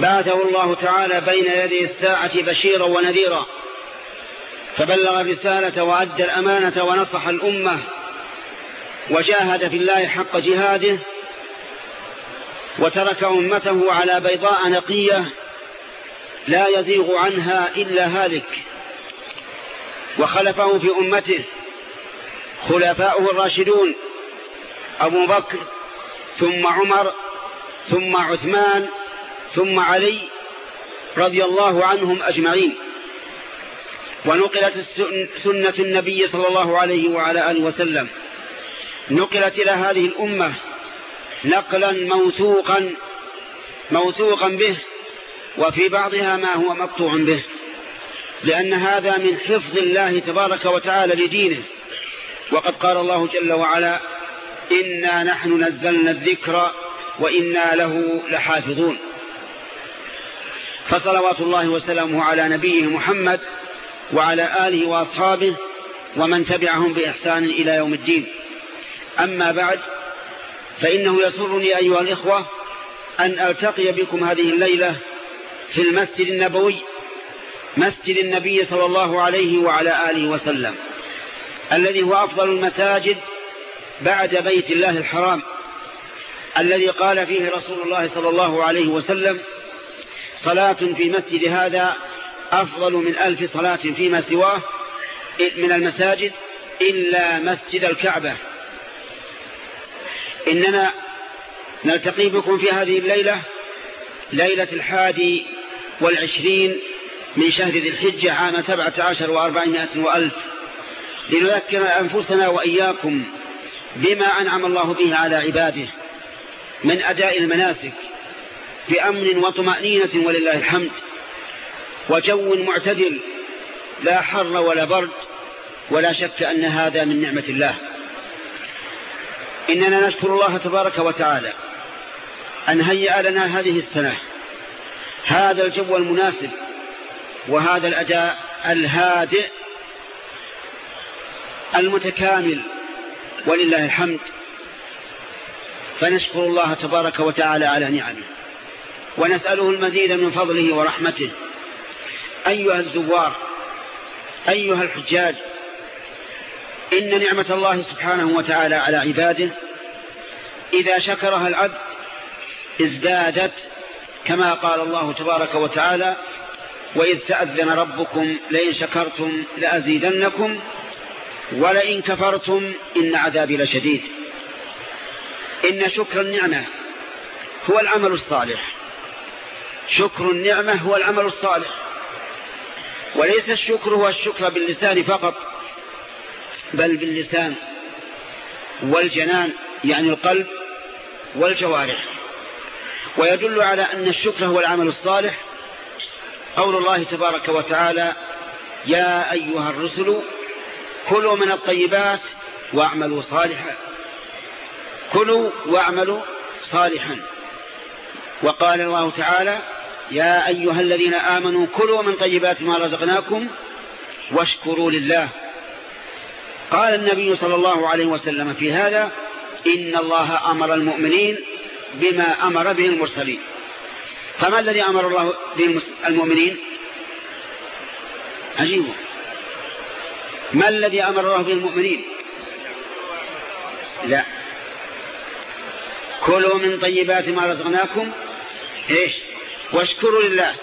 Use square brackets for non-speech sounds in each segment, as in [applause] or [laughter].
بعثه الله تعالى بين يدي الساعة بشيرا ونذيرا. فبلغ الرسالة وأدى الأمانة ونصح الأمة. وجاهد في الله حق جهاده. وترك أمته على بيضاء نقية. لا يزيغ عنها إلا هالك. وخلفه في أمته خلفاؤه الراشدون. أبو بكر ثم عمر ثم عثمان ثم علي رضي الله عنهم أجمعين. ونقلت سنة النبي صلى الله عليه وعلى آله وسلم. نقلت إلى هذه الأمة نقلا موثوقا موثوقا به وفي بعضها ما هو مقطوع به. لأن هذا من حفظ الله تبارك وتعالى لدينه. وقد قال الله جل وعلا إنا نحن نزلنا الذكر وإنا له لحافظون فصلوات الله وسلامه على نبيه محمد وعلى آله وأصحابه ومن تبعهم بإحسان إلى يوم الدين. أما بعد فإنه يسرني أيها الإخوة أن ألتقي بكم هذه الليلة في المسجد النبوي مسجد النبي صلى الله عليه وعلى آله وسلم الذي هو أفضل المساجد بعد بيت الله الحرام الذي قال فيه رسول الله صلى الله عليه وسلم صلاة في مسجد هذا أفضل من ألف صلاة فيما سواه من المساجد إلا مسجد الكعبة. إننا نلتقي بكم في هذه الليلة ليلة الحادي والعشرين من شهر ذي الحجة عام سبعة عشر وأربعمائة وألف. لنذكر أنفسنا وإياكم بما أنعم الله به على عباده من أداء المناسك. بأمن وطمأنينة ولله الحمد وجو معتدل لا حر ولا برد ولا شك أن هذا من نعمة الله. إننا نشكر الله تبارك وتعالى أن هيأ لنا هذه السنة هذا الجو المناسب وهذا الأداء الهادئ المتكامل ولله الحمد. فنشكر الله تبارك وتعالى على نعمه. ونسأله المزيد من فضله ورحمته. أيها الزوار أيها الحجاج إن نعمة الله سبحانه وتعالى على عباده إذا شكرها العبد ازدادت كما قال الله تبارك وتعالى وإذ تأذن ربكم لئن شكرتم لأزيدنكم ولئن كفرتم إن عذابي لشديد. إن شكر النعمة هو العمل الصالح. شكر النعمة هو العمل الصالح. وليس الشكر هو الشكر باللسان فقط بل باللسان والجنان يعني القلب والجوارح. ويدل على أن الشكر هو العمل الصالح. قول الله تبارك وتعالى يا أيها الرسل كلوا من الطيبات واعملوا صالحا. كلوا واعملوا صالحا. وقال الله تعالى يا أيها الذين آمنوا كلوا من طيبات ما رزقناكم واشكروا لله. قال النبي صلى الله عليه وسلم في هذا إن الله أمر المؤمنين بما أمر به المرسلين. فما الذي أمر الله به المؤمنين؟ عجيب. ما الذي أمر الله به المؤمنين؟ لا. كلوا من طيبات ما رزقناكم إيش؟ واشكروا لله.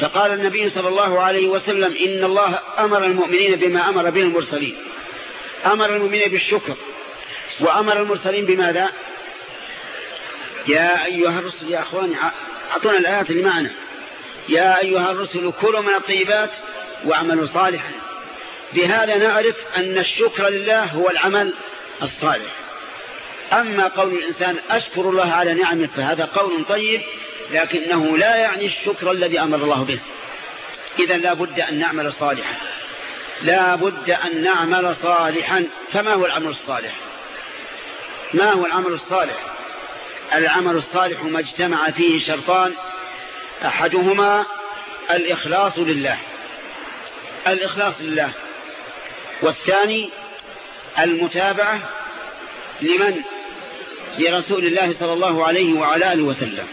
فقال النبي صلى الله عليه وسلم إن الله أمر المؤمنين بما أمر به المرسلين. أمر المؤمنين بالشكر. وأمر المرسلين بماذا؟ يا أيها الرسل يا أخواني أعطونا الآيات اللي معنا. يا أيها الرسل كلوا من الطيبات واعملوا صالحا. بهذا نعرف أن الشكر لله هو العمل الصالح. أما قول الإنسان أشكر الله على نعمه فهذا قول طيب لكنه لا يعني الشكر الذي أمر الله به. إذا لا بد أن نعمل صالحا. لا بد أن نعمل صالحا. فما هو العمل الصالح؟ ما هو العمل الصالح؟ العمل الصالح ما اجتمع فيه شرطان. أحدهما الإخلاص لله. الإخلاص لله. والثاني المتابعة لمن؟ لرسول الله صلى الله عليه وعلى آله وسلم.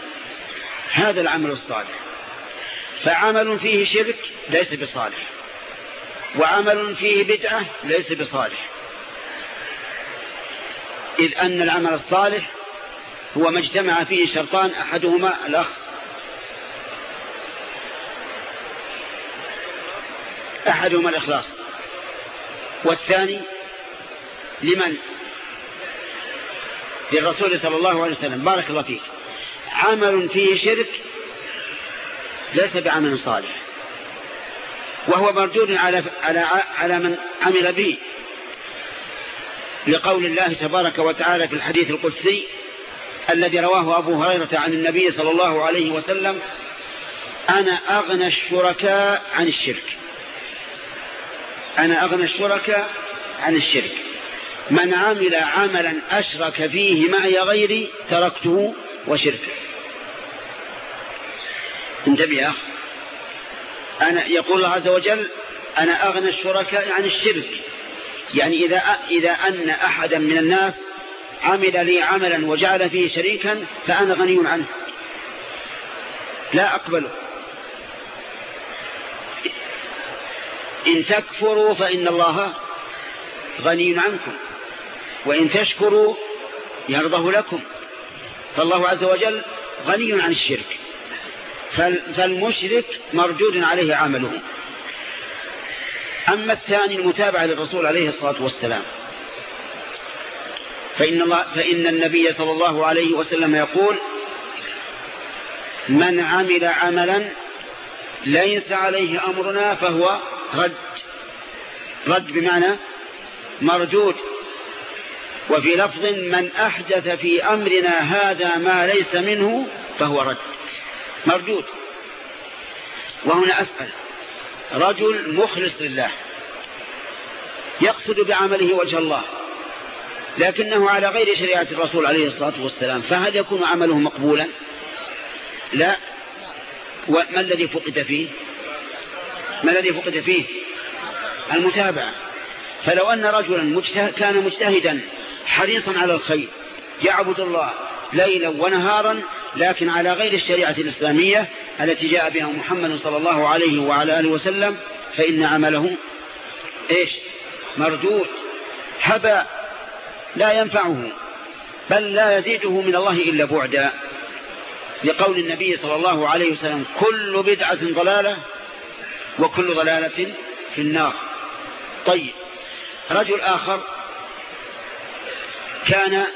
هذا العمل الصالح. فعمل فيه شرك ليس بصالح وعمل فيه بدعة ليس بصالح. إذ أن العمل الصالح هو ما اجتمع فيه شرطان أحدهما الأخ. أحدهما الإخلاص. والثاني لمن؟ للرسول صلى الله عليه وسلم. بارك الله فيك. عمل فيه شرك ليس بعمل صالح. وهو مردود على على على من عمل به. لقول الله تبارك وتعالى في الحديث القدسي الذي رواه أبو هريرة عن النبي صلى الله عليه وسلم أنا أغنى الشركاء عن الشرك. أنا أغنى الشركاء عن الشرك. من عمل عملا أشرك فيه معي غيري تركته وشركه انتبه. يا أنا يقول الله عز وجل أنا أغنى الشركاء عن الشرك. يعني إذا, إذا أن أحدا من الناس عمل لي عملا وجعل فيه شريكا فأنا غني عنه. لا أقبله. إن تكفروا فإن الله غني عنكم. وإن تشكروا يرضه لكم. فالله عز وجل غني عن الشرك. فالمشرك مردود عليه عمله. أما الثاني المتابعة للرسول عليه الصلاة والسلام فإن, الله فإن النبي صلى الله عليه وسلم يقول من عمل عملا ليس عليه أمرنا فهو رد. رد بمعنى مردود. وفي لفظ من أحدث في أمرنا هذا ما ليس منه فهو رد. مردود وهنا أسأل. رجل مخلص لله. يقصد بعمله وجه الله. لكنه على غير شريعة الرسول عليه الصلاة والسلام. فهل يكون عمله مقبولا؟ لا. وما الذي فقد فيه؟ ما الذي فقد فيه؟ المتابعة. فلو أن رجلا مجتهد كان مجتهدا حريصا على الخير. يعبد الله ليلا ونهارا لكن على غير الشريعة الإسلامية التي جاء بها محمد صلى الله عليه وعلى آله وسلم فإن عمله إيش؟ مردود هبى لا ينفعه بل لا يزيده من الله إلا بعدا. لقول النبي صلى الله عليه وسلم كل بدعة ضلالة وكل ضلالة في النار. طيب رجل آخر كان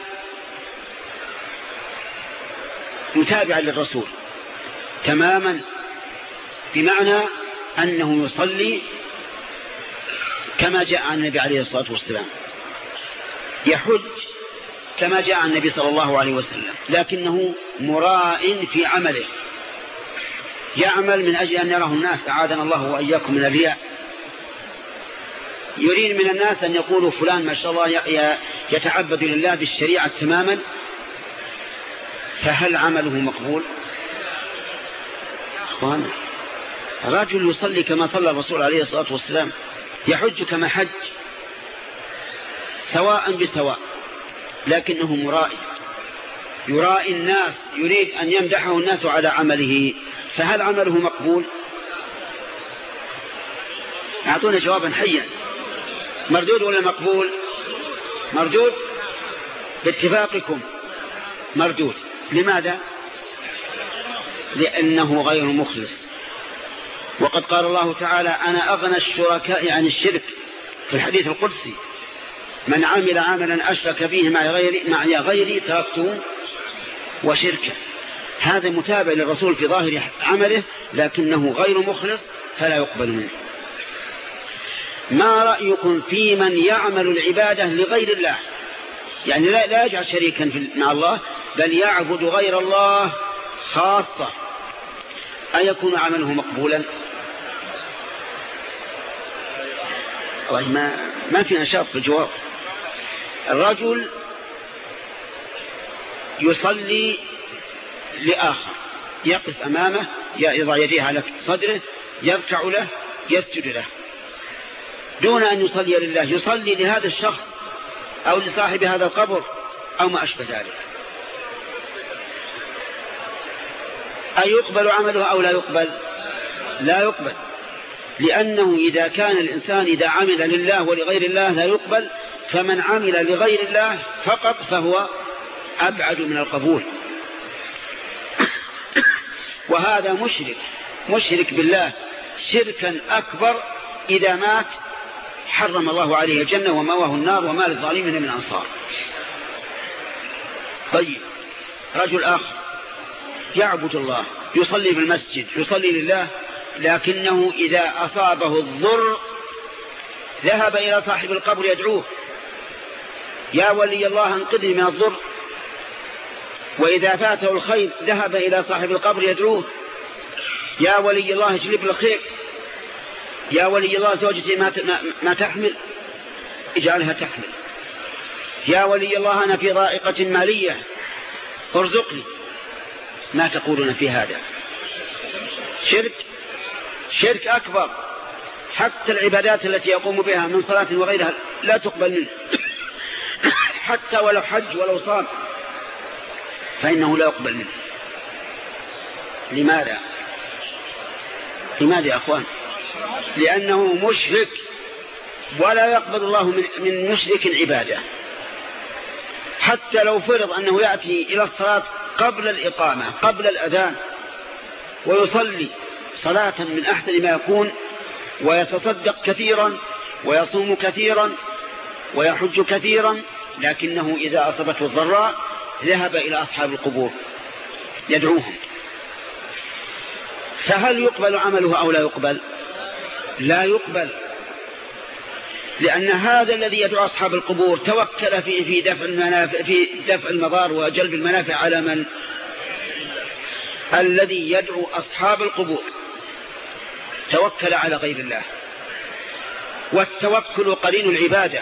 متابعا للرسول تماما بمعنى أنه يصلي كما جاء عن النبي عليه الصلاة والسلام. يحج كما جاء عن النبي صلى الله عليه وسلم لكنه مراء في عمله. يعمل من أجل أن يراه الناس أعاذنا الله وإياكم من الرياء. يريد من الناس أن يقولوا فلان ما شاء الله يتعبد لله بالشريعة تماما فهل عمله مقبول؟ أخوانا رجل يصلي كما صلى الرسول عليه الصلاة والسلام يحج كما حج سواء بسواء لكنه مرائي. يرائي الناس يريد أن يمدحه الناس على عمله فهل عمله مقبول؟ أعطونا جوابا حيا. مردود ولا مقبول؟ مردود؟ باتفاقكم. مردود. لماذا؟ لأنه غير مخلص. وقد قال الله تعالى أنا أغنى الشركاء عن الشرك. في الحديث القدسي من عمل عملا أشرك فيه مع غيري, معي غيري تركته وشركه. هذا متابع للرسول في ظاهر عمله لكنه غير مخلص فلا يقبل منه. ما رأيكم في من يعمل العبادة لغير الله؟ يعني لا, لا يجعل شريكا مع الله بل يعبد غير الله خاصة. أيكون عمله مقبولا؟ والله ما ما في نشاط في الجواب. الرجل يصلي لآخر يقف أمامه يضع يديه على صدره يركع له يسجد له. دون أن يصلي لله. يصلي لهذا الشخص أو لصاحب هذا القبر أو ما أشبه ذلك. أيقبل عمله أو لا يقبل؟ لا يقبل. لأنه إذا كان الإنسان إذا عمل لله ولغير الله لا يقبل فمن عمل لغير الله فقط فهو أبعد من القبول. [coughs] وهذا مشرك. مشرك بالله. شركا أكبر إذا مات حرم الله عليه الجنة ومواه النار وما للظالمين من أنصار. طيب رجل آخر. يعبد الله يصلي في المسجد يصلي لله لكنه إذا أصابه الضر ذهب إلى صاحب القبر يدعوه. يا ولي الله انقذني من الضر. وإذا فاته الخير ذهب إلى صاحب القبر يدعوه. يا ولي الله اجلب الخير يا ولي الله زوجتي ما ما تحمل اجعلها تحمل. يا ولي الله أنا في ضائقة مالية ارزقني. ما تقولون في هذا؟ شرك شرك أكبر. حتى العبادات التي يقوم بها من صلاة وغيرها لا تقبل منه. [coughs] حتى ولو حج ولو صام فإنه لا يقبل منه. لماذا؟ لماذا يا أخوان؟ لأنه مشرك ولا يقبل الله من مشرك عبادة حتى لو فرض أنه يأتي إلى الصلاة قبل الإقامة قبل الأذان ويصلي صلاة من أحسن ما يكون ويتصدق كثيرا ويصوم كثيرا ويحج كثيرا لكنه إذا أصبته الضراء ذهب إلى أصحاب القبور يدعوهم. فهل يقبل عمله أو لا يقبل؟ لا يقبل. لأن هذا الذي يدعو أصحاب القبور توكل في في دفع المنافع في دفع المضار وجلب المنافع على من؟ الذي يدعو أصحاب القبور. توكل على غير الله. والتوكل قرين العبادة.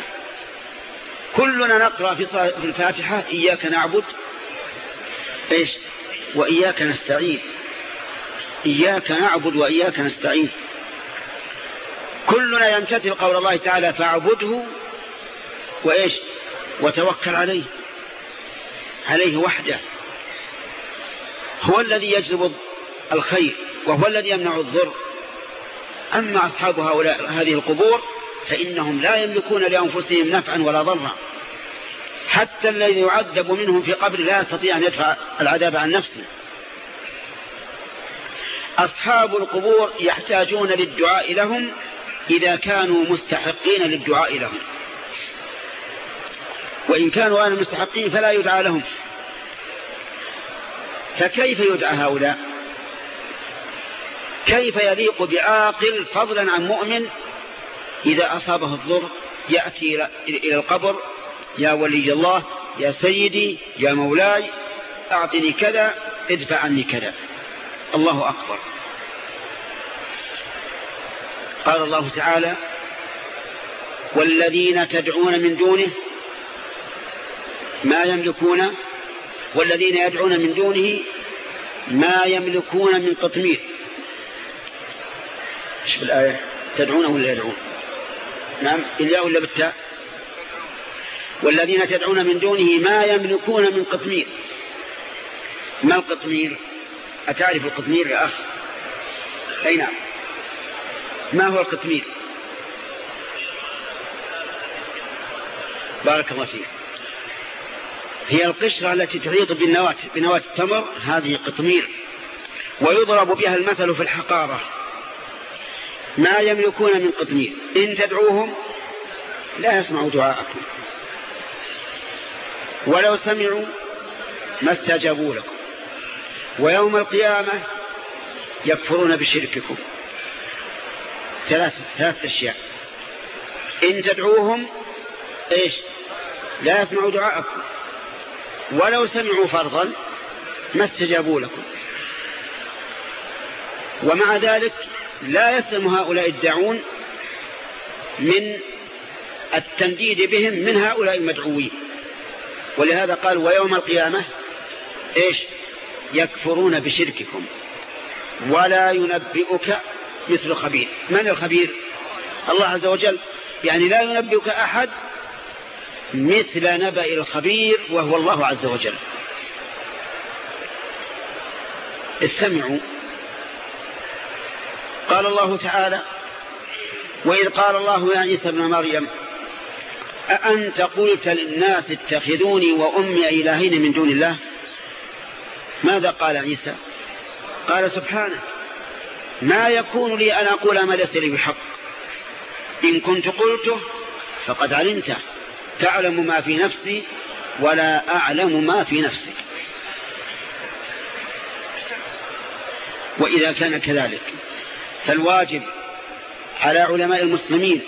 كلنا نقرأ في الفاتحة إياك نعبد. إيش؟ وإياك نستعين. إياك نعبد وإياك نستعين. كلنا يمتثل قول الله تعالى فاعبده وإيش؟ وتوكل عليه. عليه وحده. هو الذي يجلب الخير وهو الذي يمنع الضر. أما أصحاب هؤلاء هذه القبور فإنهم لا يملكون لأنفسهم نفعا ولا ضرا. حتى الذي يعذب منهم في قبر لا يستطيع أن يدفع العذاب عن نفسه. أصحاب القبور يحتاجون للدعاء لهم إذا كانوا مستحقين للدعاء لهم. وإن كانوا غير مستحقين فلا يدعى لهم. فكيف يدعى هؤلاء؟ كيف يليق بعاقل فضلا عن مؤمن إذا أصابه الضر؟ يأتي إلى القبر يا ولي الله يا سيدي يا مولاي أعطني كذا ادفع عني كذا. الله أكبر. قال الله تعالى والذين تدعون من دونه ما يملكون والذين يدعون من دونه ما يملكون من قطمير إيش بالآية؟ تدعون ولا يدعون؟ نعم إلا ولا بالتاء؟ والذين تدعون من دونه ما يملكون من قطمير. ما القطمير؟ أتعرف القطمير يا أخ؟ أي نعم. ما هو القطمير بارك الله فيك. هي القشرة التي تحيط بالنواة بنواة التمر هذه قطمير ويضرب بها المثل في الحقارة. ما يملكون من قطمير إن تدعوهم لا يسمعوا دعاءكم. ولو سمعوا ما استجابوا لكم. ويوم القيامة يكفرون بشرككم. ثلاث ثلاث أشياء. إن تدعوهم إيش؟ لا يسمعوا دعاءكم. ولو سمعوا فرضا ما استجابوا لكم. ومع ذلك لا يسلم هؤلاء الداعون من التنديد بهم من هؤلاء المدعوين. ولهذا قال ويوم القيامة إيش؟ يكفرون بشرككم. ولا ينبئك مثل خبير من الخبير؟ الله عز وجل. يعني لا ينبئك أحد مثل نبأ الخبير وهو الله عز وجل. استمعوا. قال الله تعالى وإذ قال الله يا عيسى ابن مريم أأنت قلت للناس اتخذوني وأمي إلهين من دون الله؟ ماذا قال عيسى؟ قال سبحانه ما يكون لي أن أقول ما ليس لي بحق. إن كنت قلته فقد علمته تعلم ما في نفسي ولا أعلم ما في نفسك وإذا كان كذلك فالواجب على علماء المسلمين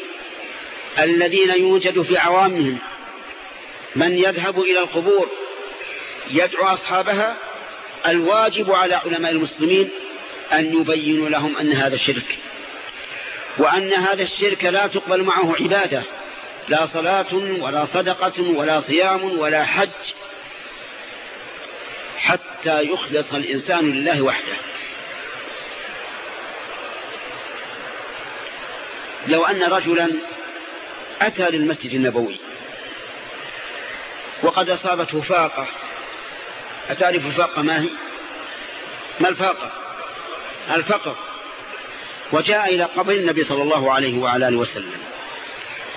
الذين يوجد في عوامهم من يذهب إلى القبور يدعو أصحابها الواجب على علماء المسلمين أن يبينوا لهم أن هذا شرك وأن هذا الشرك لا تقبل معه عبادة لا صلاة ولا صدقة ولا صيام ولا حج حتى يخلص الإنسان لله وحده. لو أن رجلا أتى للمسجد النبوي وقد أصابته فاقة أتعرف الفاقة ما هي؟ ما الفاقة؟ الفقر. وجاء إلى قبر النبي صلى الله عليه وعلى آله وسلم.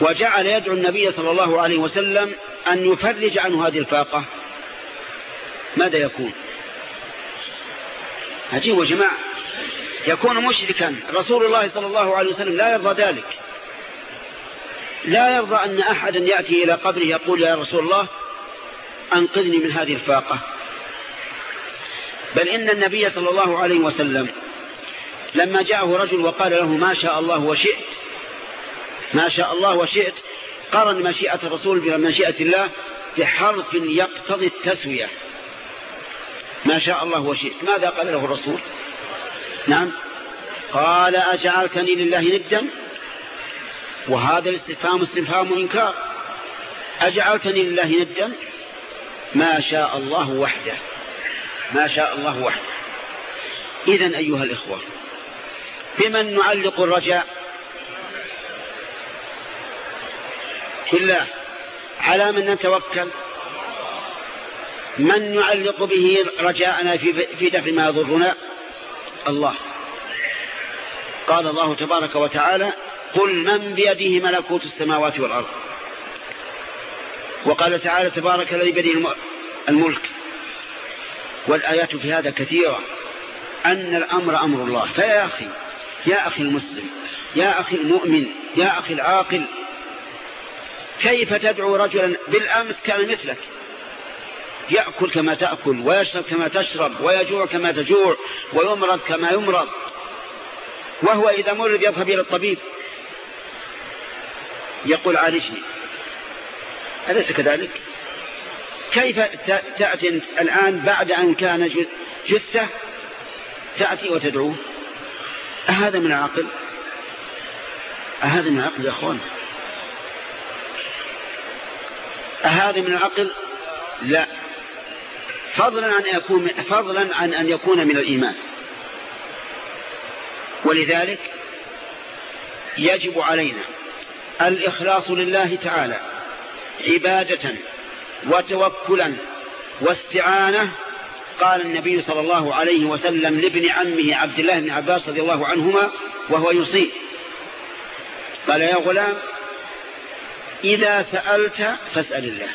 وجعل يدعو النبي صلى الله عليه وسلم أن يفرج عنه هذه الفاقة. ماذا يكون؟ عجيب يا جماعة. يكون مشركا. رسول الله صلى الله عليه وسلم لا يرضى ذلك. لا يرضى أن أحدا يأتي إلى قبره يقول يا رسول الله أنقذني من هذه الفاقة. بل إن النبي صلى الله عليه وسلم لما جاءه رجل وقال له ما شاء الله وشئت ما شاء الله وشئت قرن مشيئة الرسول بمشيئة الله بحرف يقتضي التسوية. ما شاء الله وشئت. ماذا قال له الرسول؟ نعم. قال أجعلتني لله ندا؟ وهذا الاستفهام استفهام إنكار. أجعلتني لله ندا؟ ما شاء الله وحده. ما شاء الله وحده. إذن أيها الإخوة بمن نعلق الرجاء؟ بالله على من نتوكل؟ من نعلق به رجاءنا في دفع ما يضرنا؟ الله. قال الله تبارك وتعالى قل من بيده ملكوت السماوات والأرض. وقال تعالى تبارك الذي بيده الملك. والآيات في هذا كثيرة. أن الأمر أمر الله. فيا أخي يا أخي المسلم يا أخي المؤمن يا أخي العاقل كيف تدعو رجلا بالأمس كان مثلك؟ يأكل كما تأكل ويشرب كما تشرب ويجوع كما تجوع ويمرض كما يمرض. وهو إذا مرض يذهب إلى الطبيب. يقول عالجني. أليس كذلك؟ كيف تأتي الآن بعد أن كان جثة؟ تأتي وتدعوه. أهذا من العقل. أهذا من العقل يا أخوان. أهذا من العقل؟ لا. فضلا عن يكون فضلا عن أن يكون من الإيمان. ولذلك يجب علينا الإخلاص لله تعالى عبادة وتوكلا واستعانة قال النبي صلى الله عليه وسلم لابن عمه عبد الله بن عباس رضي الله عنهما وهو يصيب. قال يا غلام إذا سألت فاسأل الله.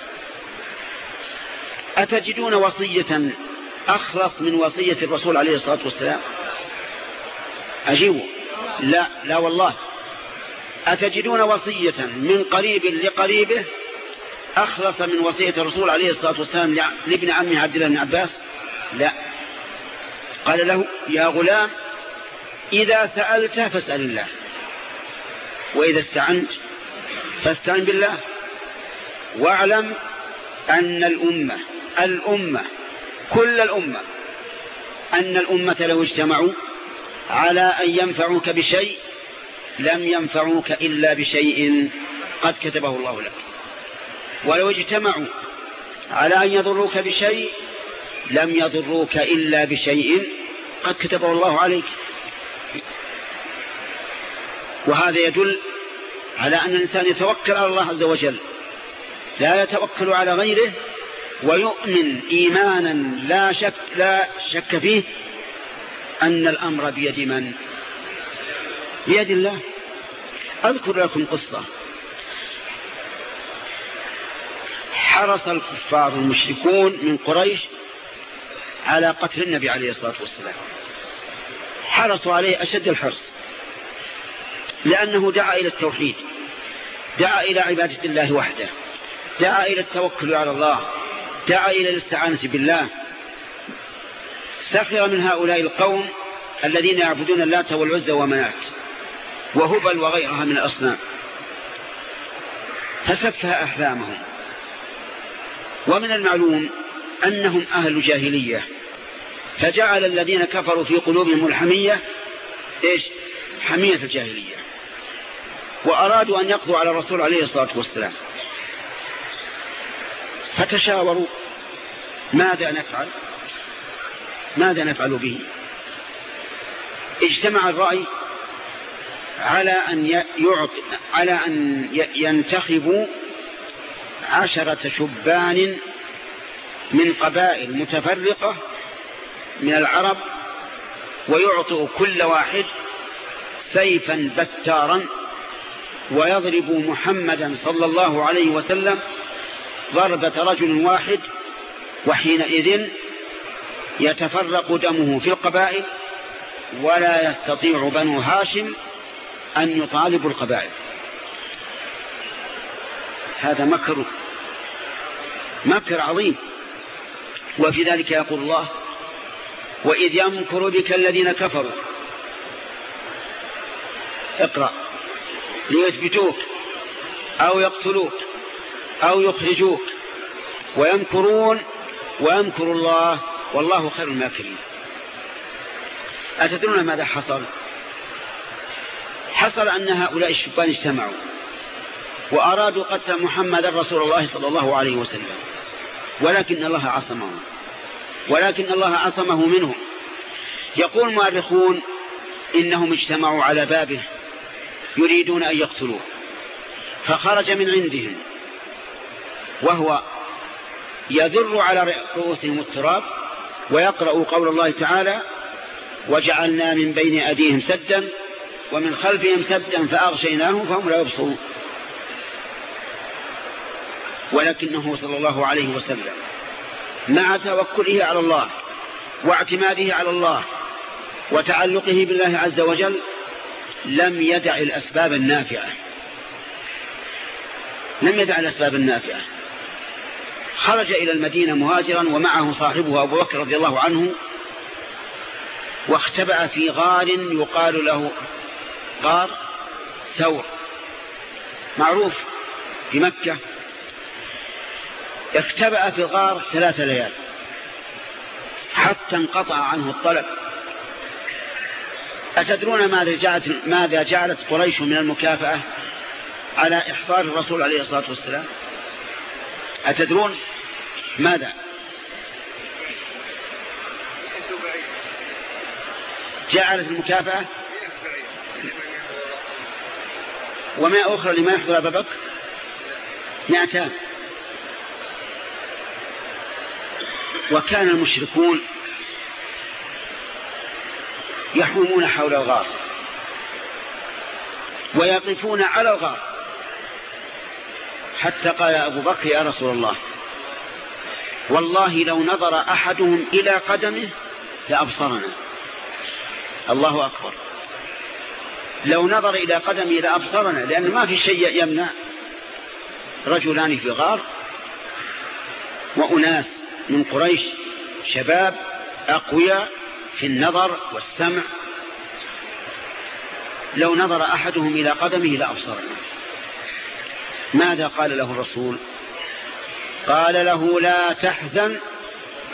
أتجدون وصية أخلص من وصية الرسول عليه الصلاة والسلام؟ أجيبوا لا لا والله. أتجدون وصية من قريب لقريبه أخلص من وصية الرسول عليه الصلاة والسلام لابن عمه عبد الله بن عباس؟ لا. قال له يا غلام إذا سألت فاسأل الله. وإذا استعنت فاستعن بالله. واعلم أن الأمة الأمة كل الأمة أن الأمة لو اجتمعوا على أن ينفعوك بشيء لم ينفعوك إلا بشيء قد كتبه الله لك. ولو اجتمعوا على أن يضروك بشيء لم يضروك إلا بشيء. قد كتبه الله عليك. وهذا يدل على أن الإنسان يتوكل على الله عز وجل. لا يتوكل على غيره ويؤمن إيمانا لا شك, لا شك فيه أن الأمر بيد من؟ بيد الله. أذكر لكم قصة. حرص الكفار المشركون من قريش على قتل النبي عليه الصلاة والسلام. حرصوا عليه أشد الحرص. لأنه دعا إلى التوحيد. دعا إلى عبادة الله وحده. دعا إلى التوكل على الله. دعا إلى الاستعانة بالله. سخر من هؤلاء القوم الذين يعبدون اللات والعزى ومنات وهبل وغيرها من الأصنام. فسفه أحلامهم. ومن المعلوم أنهم أهل جاهلية. فجعل الذين كفروا في قلوبهم الحمية إيش؟ حمية الجاهلية. وأرادوا أن يقضوا على الرسول عليه الصلاة والسلام. فتشاوروا ماذا نفعل؟ ماذا نفعل به؟ اجتمع الرأي على أن على أن ينتخبوا عشرة شبان من قبائل متفرقة من العرب ويعطوا كل واحد سيفا بتارا ويضرب محمدا صلى الله عليه وسلم ضربة رجل واحد وحينئذ يتفرق دمه في القبائل ولا يستطيع بنو هاشم أن يطالبوا القبائل. هذا مكر مكر عظيم. وفي ذلك يقول الله وإذ يمكر بك الذين كفروا. اقرأ. ليثبتوك أو يقتلوك أو يخرجوك. ويمكرون ويمكر الله والله خير الماكرين. أتدرون ماذا حصل؟ حصل أن هؤلاء الشبان اجتمعوا وأرادوا قتل محمد رسول الله صلى الله عليه وسلم. ولكن الله عصمه ولكن الله عصمه منهم. يقول المؤرخون إنهم اجتمعوا على بابه يريدون أن يقتلوه. فخرج من عندهم وهو يذر على رؤوسهم التراب ويقرأ قول الله تعالى وجعلنا من بين أديهم سدا ومن خلفهم سدا فأغشيناهم فهم لا يبصرون. ولكنه صلى الله عليه وسلم مع توكله على الله واعتماده على الله وتعلقه بالله عز وجل لم يدع الأسباب النافعة. لم يدع الأسباب النافعة. خرج إلى المدينة مهاجرا ومعه صاحبه أبو بكر رضي الله عنه واختبأ في غار يقال له غار ثور معروف في مكة اختبأ في الغار ثلاث ليال. حتى انقطع عنه الطلب. أتدرون ماذا جعلت, ماذا جعلت قريش من المكافأة على إحضار الرسول عليه الصلاة والسلام؟ أتدرون ماذا؟ جعلت المكافأة؟ وما أخرى لما يحضر أبا بكر؟ مئتان. وكان المشركون يحومون حول الغار ويقفون على الغار. حتى قال أبو بكر يا رسول الله والله لو نظر أحدهم إلى قدمه لأبصرنا. الله أكبر. لو نظر إلى قدمه لأبصرنا لأن ما في شيء يمنع رجلان في غار وأناس من قريش شباب أقوياء في النظر والسمع. لو نظر أحدهم إلى قدمه لأبصرنا. ماذا قال له الرسول؟ قال له لا تحزن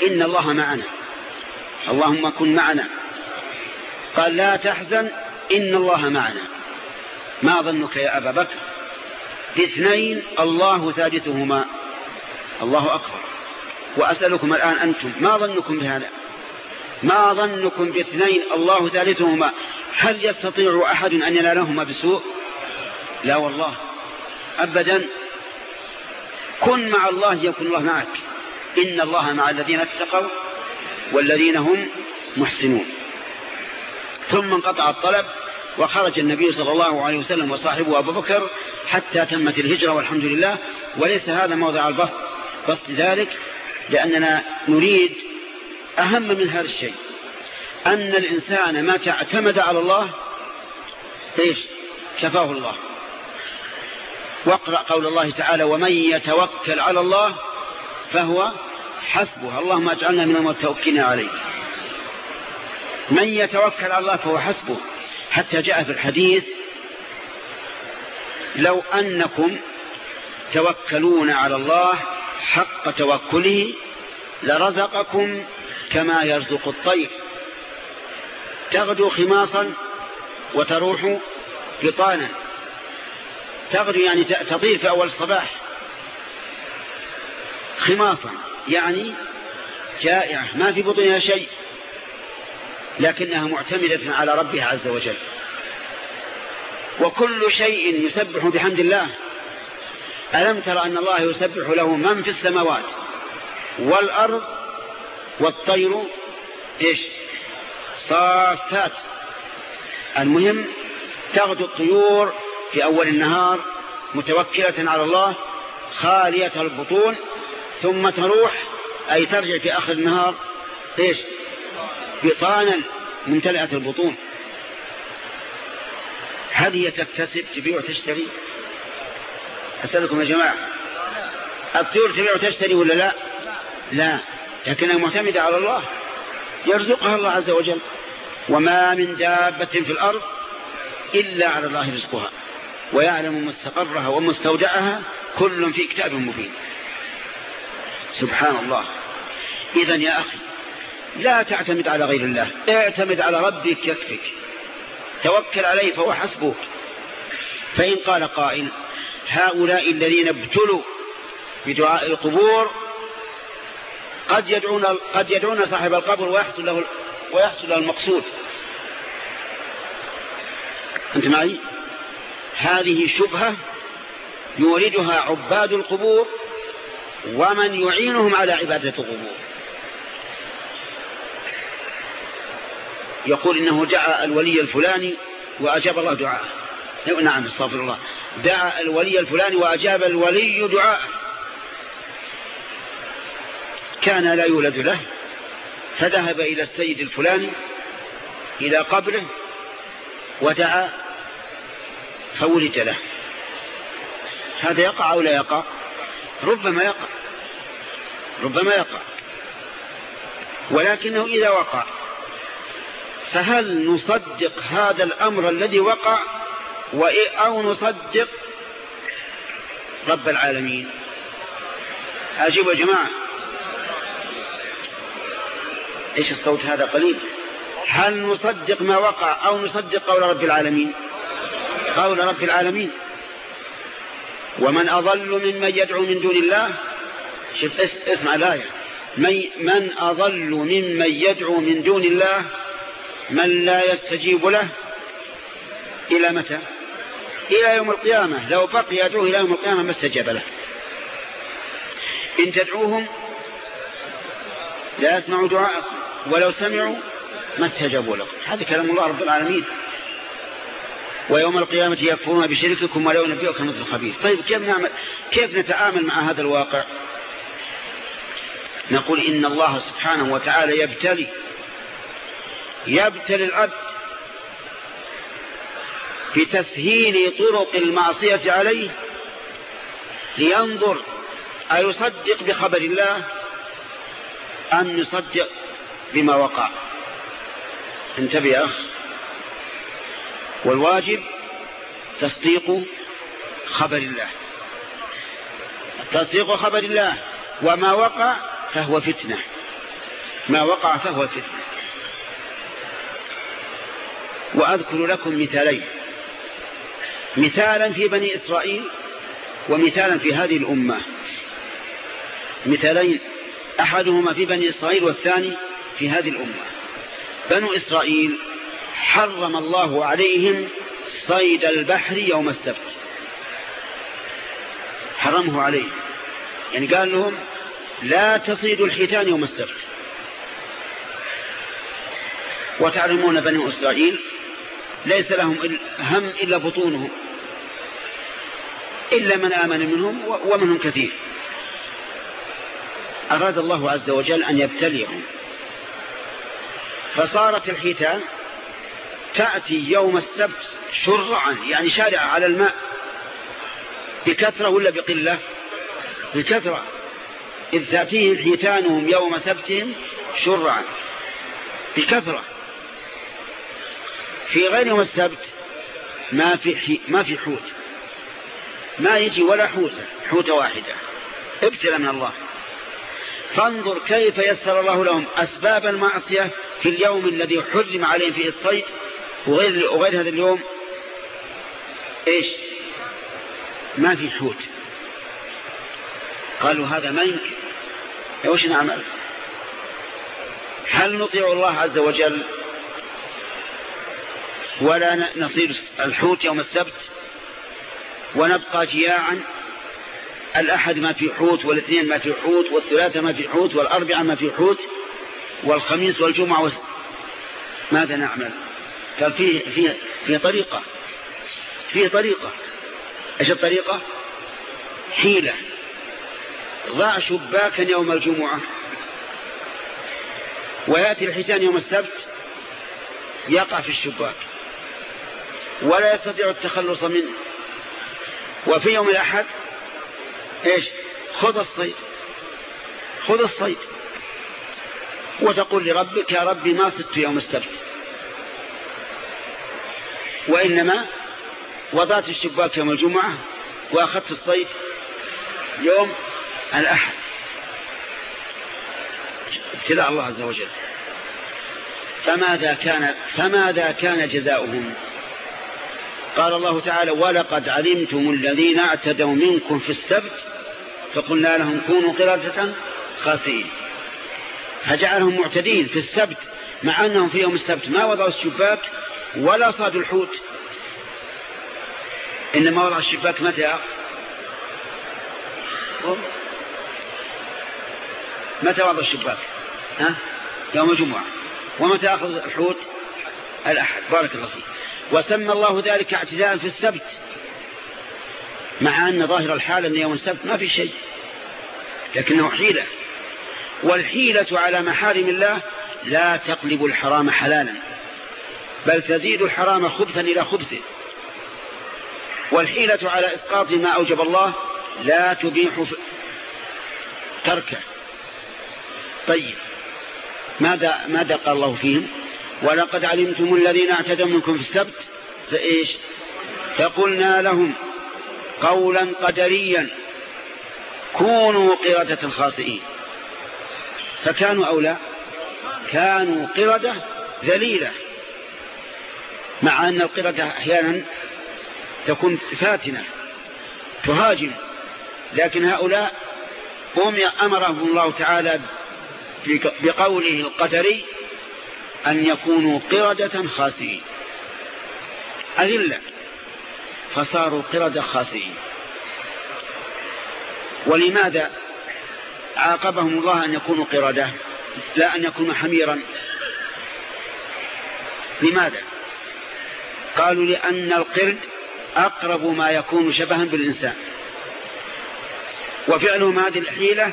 إن الله معنا. اللهم كن معنا. قال لا تحزن إن الله معنا. ما ظنك يا أبا بكر؟ باثنين الله ثالثهما. الله أكبر. وأسألكم الآن أنتم ما ظنكم بهذا؟ ما ظنكم باثنين الله ثالثهما؟ هل يستطيع أحد أن ينالهما بسوء؟ لا والله. أبدا. كن مع الله يكن الله معك. إن الله مع الذين اتقوا والذين هم محسنون. ثم انقطع الطلب وخرج النبي صلى الله عليه وسلم وصاحبه أبو بكر حتى تمت الهجرة والحمد لله. وليس هذا موضع البسط. بسط ذلك لأننا نريد أهم من هذا الشيء. أن الإنسان متى اعتمد على الله إيش؟ كفاه الله. واقرأ قول الله تعالى ومن يتوكل على الله فهو حسبه اللهم اجعلنا من المتوكلين عليه. من يتوكل على الله فهو حسبه. حتى جاء في الحديث لو أنكم توكلون على الله حق توكله لرزقكم كما يرزق الطير. تغدو خماصا وتروح بطانا. تغدو يعني تطير في أول الصباح. خماصا يعني جائعة ما في بطنها شيء لكنها معتمدة على ربها عز وجل. وكل شيء يسبح بحمد الله. ألم ترى أن الله يسبح له من في السماوات والأرض والطير؟ إيش؟ صافات. المهم تغدو الطيور في أول النهار متوكلة على الله خالية البطون ثم تروح أي ترجع في آخر النهار إيش؟ بطانا ممتلئة البطون. هل هي تكتسب تبيع وتشتري. أسألكم يا جماعة. الطيور تبيع وتشتري ولا لا؟ لا. لكنها معتمدة على الله. يرزقها الله عز وجل. وما من دابة في الأرض إلا على الله رزقها. ويعلم مستقرها ومستودعها كل في كتاب مبين. سبحان الله. إذا يا أخي لا تعتمد على غير الله. اعتمد على ربك يكفك توكل عليه فهو حسبك. فإن قال قائل هؤلاء الذين ابتلوا بدعاء القبور قد يدعون قد يدعون صاحب القبر ويحصل له ويحصل له المقصود. أنت معي؟ هذه شبهة يوردها عباد القبور ومن يعينهم على عبادة القبور. يقول إنه دعا الولي الفلاني وأجاب الله دعاءه. نعم استغفر الله. دعا الولي الفلاني وأجاب الولي دعاءه كان لا يولد له فذهب إلى السيد الفلاني إلى قبره ودعا فولد له. هذا يقع أو لا يقع؟ ربما يقع. ربما يقع. ولكنه إذا وقع فهل نصدق هذا الأمر الذي وقع؟ أو نصدق رب العالمين. أجيب يا جماعة. إيش الصوت هذا قليل؟ هل نصدق ما وقع أو نصدق قول رب العالمين؟ قول رب العالمين. ومن أضل ممن يدعو من دون الله شوف اسمع الآية. من أضل ممن يدعو من دون الله من لا يستجيب له إلى متى؟ إلى يوم القيامة لو بقي يدعوه إلى يوم القيامة ما استجاب له. إن تدعوهم لا يسمعوا دعاءكم ولو سمعوا ما استجابوا لكم. هذا كلام الله رب العالمين. ويوم القيامة يكفرون بشرككم ولا ينبئكم مثل الخبيث طيب كيف نعمل؟ كيف نتعامل مع هذا الواقع؟ نقول إن الله سبحانه وتعالى يبتلي يبتلي العبد بتسهيل طرق المعصية عليه لينظر أيصدق بخبر الله أم يصدق بما وقع. انتبه يا أخ. والواجب تصديق خبر الله. تصديق خبر الله. وما وقع فهو فتنة. ما وقع فهو فتنة. وأذكر لكم مثالين. مثالا في بني إسرائيل ومثالا في هذه الأمة. مثالين أحدهما في بني إسرائيل والثاني في هذه الأمة. بنو إسرائيل حرم الله عليهم صيد البحر يوم السبت. حرمه عليهم. يعني قال لهم لا تصيدوا الحيتان يوم السبت. وتعلمون بني إسرائيل ليس لهم هم إلا بطونهم. إلا من آمن منهم ومنهم كثير. أراد الله عز وجل أن يبتليهم. فصارت الحيتان تأتي يوم السبت شرعا يعني شارعة على الماء. بكثرة ولا بقلة؟ بكثرة. إذ تأتيهم حيتانهم يوم سبتهم شرعا. بكثرة. في غير يوم السبت ما في ما في حوت. ما يجي ولا حوتة حوتة واحدة. ابتلى من الله. فانظر كيف يسر الله لهم أسباب المعصية في اليوم الذي حرم عليهم فيه الصيد وغير, وغير هذا اليوم. إيش؟ ما في حوت. قالوا هذا ما يمكن. وش نعمل؟ هل نطيع الله عز وجل ولا نصير الحوت يوم السبت؟ ونبقى جياعا. الأحد ما في حوت والاثنين ما في حوت والثلاثة ما في حوت والأربعة ما في حوت والخميس والجمعة. ماذا نعمل؟ قال في, في, في طريقة. في طريقة. إيش الطريقة؟ حيلة. ضع شباكا يوم الجمعة. ويأتي الحيتان يوم السبت يقع في الشباك. ولا يستطيع التخلص منه. وفي يوم الأحد إيش؟ خذ الصيد. خذ الصيد. وتقول لربك يا ربي ما صدت يوم السبت. وإنما وضعت الشباك يوم الجمعة وأخذت الصيد يوم الأحد. ابتلاء الله عز وجل. فماذا كان فماذا كان جزاؤهم؟ قال الله تعالى ولقد علمتم الذين اعتدوا منكم في السبت فقلنا لهم كونوا قردة خاسئين فجعلهم معتدين في السبت مع أنهم في يوم السبت ما وضعوا الشباك ولا صادوا الحوت. إنما وضع الشباك متى؟ متى وضع الشباك؟ ها؟ يوم الجمعة. ومتى أخذ الحوت؟ الأحد. بارك الله فيك. وسمى الله ذلك اعتداء في السبت مع أن ظاهر الحال أن يوم السبت ما في شيء لكنه حيلة. والحيلة على محارم الله لا تقلب الحرام حلالا بل تزيد الحرام خبثا إلى خبثه. والحيلة على إسقاط ما أوجب الله لا تبيح تركه. طيب ماذا, ماذا قال الله فيهم؟ ولقد علمتم الذين اعتدوا منكم في السبت فإيش؟ فقلنا لهم قولا قدريا كونوا قردة خاطئين. فكانوا أولى كانوا قردة ذليلة مع أن القردة أحيانا تكون فاتنة تهاجم. لكن هؤلاء هم أمرهم الله تعالى بقوله القدري أن يكونوا قردة خاسئين. أذلة. فصاروا قردة خاسئين. ولماذا عاقبهم الله أن يكونوا قردة؟ لا أن يكونوا حميرا. لماذا؟ قالوا لأن القرد أقرب ما يكون شبها بالإنسان. وفعلهم هذه الحيلة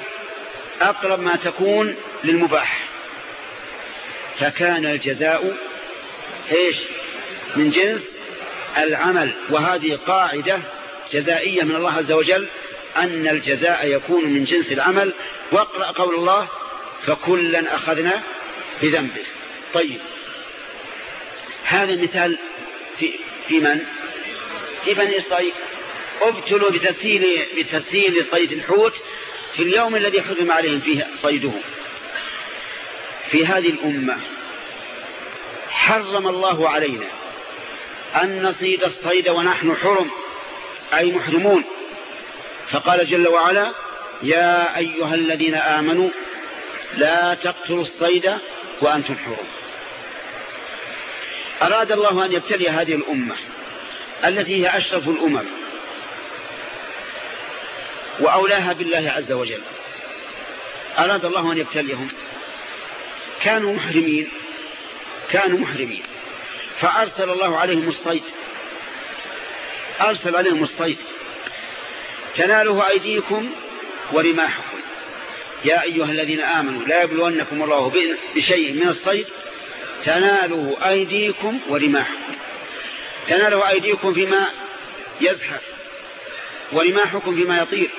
أقرب ما تكون للمباح. فكان الجزاء إيش؟ من جنس العمل. وهذه قاعدة جزائية من الله عز وجل أن الجزاء يكون من جنس العمل. واقرأ قول الله فكلا أخذنا بذنبه. طيب. هذا مثال في, في من؟ في بني إسرائيل. ابتلوا بتسهيل, بتسهيل صيد الحوت في اليوم الذي حرم عليهم فيه صيده في هذه الأمة حرم الله علينا أن نصيد الصيد ونحن حرم أي محرمون. فقال جل وعلا يا أيها الذين آمنوا لا تقتلوا الصيد وأنتم حرم. أراد الله أن يبتلي هذه الأمة التي هي أشرف الأمم وأولاها بالله عز وجل. أراد الله أن يبتليهم. كانوا محرمين. كانوا محرمين. فأرسل الله عليهم الصيد. أرسل عليهم الصيد. تناله أيديكم ورماحكم. يا أيها الذين آمنوا لا يبلونكم الله بشيء من الصيد. تناله أيديكم ورماحكم. تناله أيديكم فيما يزحف ورماحكم فيما يطير.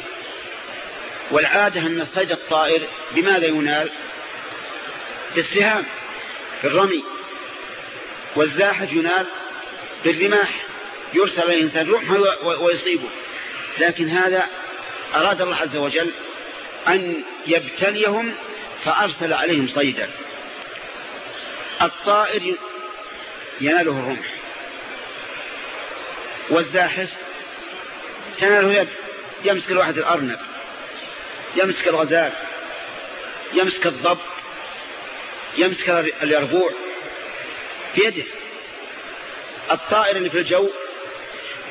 والعادة أن الصيد الطائر بماذا ينال؟ بالسهام في الرمي والزاحف ينال بالرماح يرسل الإنسان رمح ويصيبه. لكن هذا أراد الله عز وجل أن يبتليهم فأرسل عليهم صيدا. الطائر يناله الرمح. والزاحف تناله يد يمسك الواحد الأرنب يمسك الغزال يمسك الضب. يمسك اليربوع بيده. الطائر اللي في الجو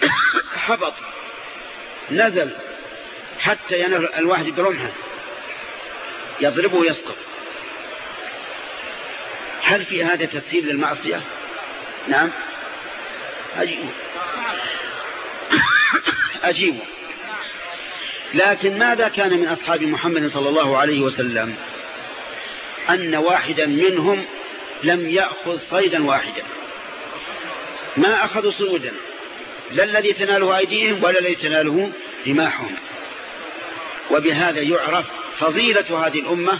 [coughs] حبط نزل حتى ينال الواحد برمحه. يضربه ويسقط. هل في هذا تسهيل للمعصية؟ نعم. أجيبه. [coughs] أجيبه. لكن ماذا كان من أصحاب محمد صلى الله عليه وسلم؟ أن واحدا منهم لم يأخذ صيدا واحدا. ما أخذوا صيودا لا الذي تناله أيديهم ولا الذي تناله رماحهم وبهذا يعرف فضيلة هذه الأمة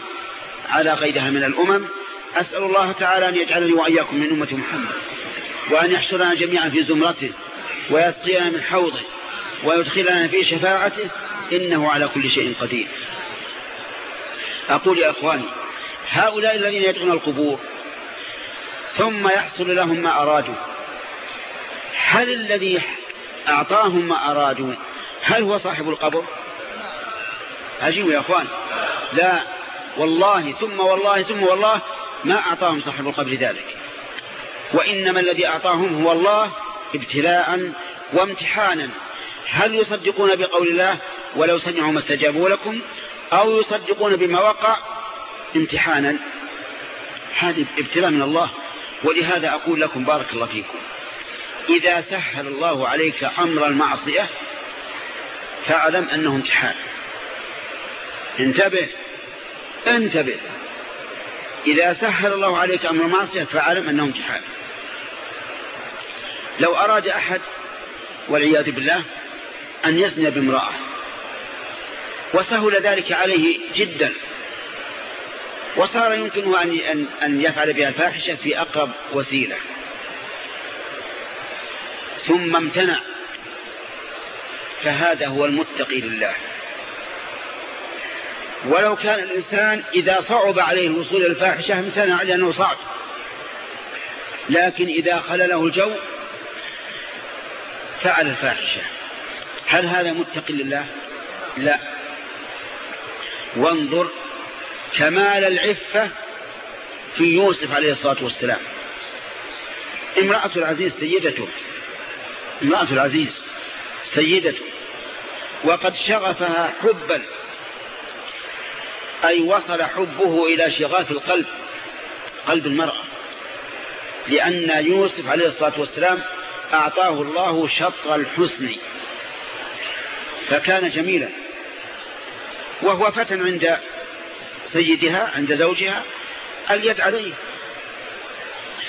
على غيرها من الأمم. أسأل الله تعالى أن يجعلني وإياكم من أمة محمد. وأن يحشرنا جميعا في زمرته. ويسقينا من حوضه. ويدخلنا في شفاعته. إنه على كل شيء قدير. أقول يا أخواني هؤلاء الذين يدعون القبور ثم يحصل لهم ما أرادوا. هل الذي أعطاهم ما أرادوا هل هو صاحب القبر؟ أجيبوا يا أخوان. لا والله ثم والله ثم والله ما أعطاهم صاحب القبر ذلك. وإنما الذي أعطاهم هو الله ابتلاء وامتحانا. هل يصدقون بقول الله ولو سمعوا ما استجابوا لكم أو يصدقون بما وقع امتحانا. هذا ابتلاء من الله ولهذا أقول لكم بارك الله فيكم. إذا سهل الله عليك أمر المعصية فاعلم أنه امتحان. انتبه انتبه. إذا سهل الله عليك أمر المعصية فاعلم أنه امتحان. لو أراد أحد والعياذ بالله أن يزني بامرأة وسهل ذلك عليه جدا وصار يمكنه أن أن يفعل بها الفاحشة في أقرب وسيلة. ثم امتنع. فهذا هو المتقي لله. ولو كان الإنسان إذا صعب عليه الوصول إلى الفاحشة امتنع لأنه صعب. لكن إذا خلله الجو فعل الفاحشة. هل هذا متقي لله؟ لا. وانظر كمال العفة في يوسف عليه الصلاة والسلام. امرأة العزيز سيدته امرأة العزيز سيدته وقد شغفها حبا أي وصل حبه إلى شغاف القلب قلب المرأة لأن يوسف عليه الصلاة والسلام أعطاه الله شطر الحسن. فكان جميلا. وهو فتن عند سيدها عند زوجها اليد عليه.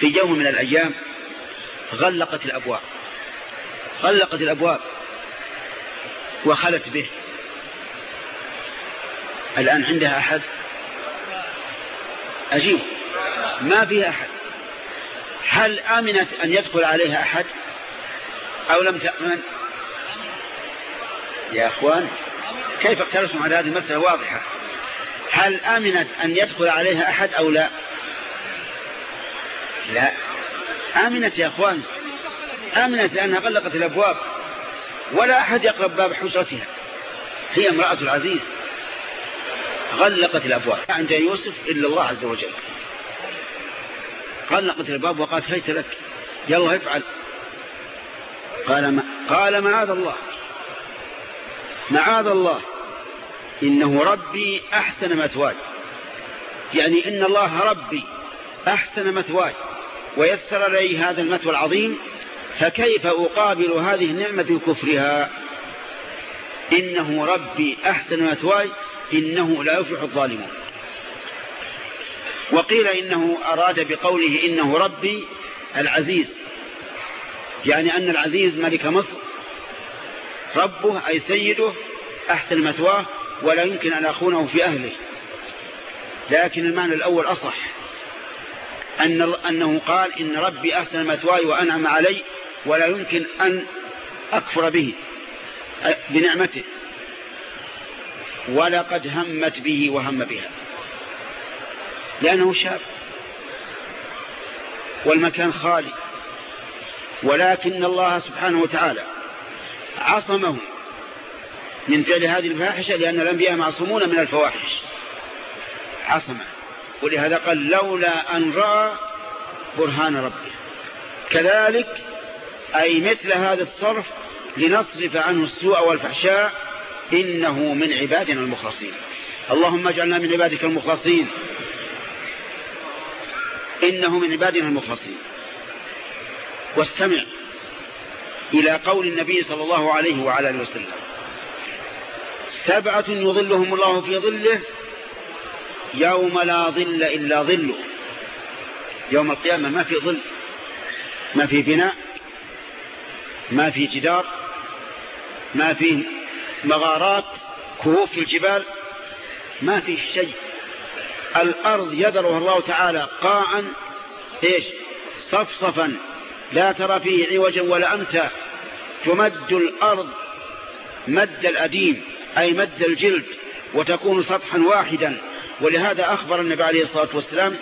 في يوم من الأيام غلقت الأبواب غلقت الأبواب وخلت به. الآن عندها أحد؟ أجيب. ما فيها أحد. هل آمنت أن يدخل عليها أحد؟ أو لم تأمن؟ يا أخوان كيف اقترسوا على هذه المسألة واضحة؟ هل آمنت أن يدخل عليها أحد أو لا؟ لا. آمنت يا أخوان. أمنت لأنها غلقت الأبواب. ولا أحد يقرب باب حجرتها هي امرأة العزيز. غلقت الأبواب. عند يوسف إلا الله عز وجل. غلقت الباب وقالت هيت لك. يلا افعل. قال ما قال معاذ الله. معاذ الله. إنه ربي أحسن مثواي. يعني إن الله ربي أحسن مثواي. ويسر لي هذا المثوى العظيم فكيف أقابل هذه النعمة بكفرها إنه ربي أحسن مثواي إنه لا يفلح الظالمون. وقيل إنه أراد بقوله إنه ربي العزيز. يعني أن العزيز ملك مصر. ربه أي سيده أحسن مثواه. ولا يمكن أن أخونه في أهله. لكن المعنى الأول أصح. أن أنه قال إن ربي أحسن مثواي وأنعم علي ولا يمكن أن أكفر به بنعمته. ولقد همت به وهم بها. لأنه شاب. والمكان خالي. ولكن الله سبحانه وتعالى عصمه من فعل هذه الفاحشة لأن الأنبياء معصومون من الفواحش. عصمة. ولهذا قال لولا أن رأى برهان ربه. كذلك أي مثل هذا الصرف لنصرف عنه السوء والفحشاء إنه من عبادنا المخلصين. اللهم اجعلنا من عبادك المخلصين. إنه من عبادنا المخلصين. واستمع إلى قول النبي صلى الله عليه وعلى آله وسلم. سبعة يظلهم الله في ظله يوم لا ظل إلا ظله. يوم القيامة ما في ظل ما في بناء ما في جدار ما في مغارات كهوف في الجبال ما في شيء. الأرض يذرها الله تعالى قاعا إيش؟ صفصفا. لا ترى فيه عوجا ولا أمتا. تمد الأرض مد الأديم. أي مد الجلد وتكون سطحا واحدا. ولهذا أخبر النبي عليه الصلاة والسلام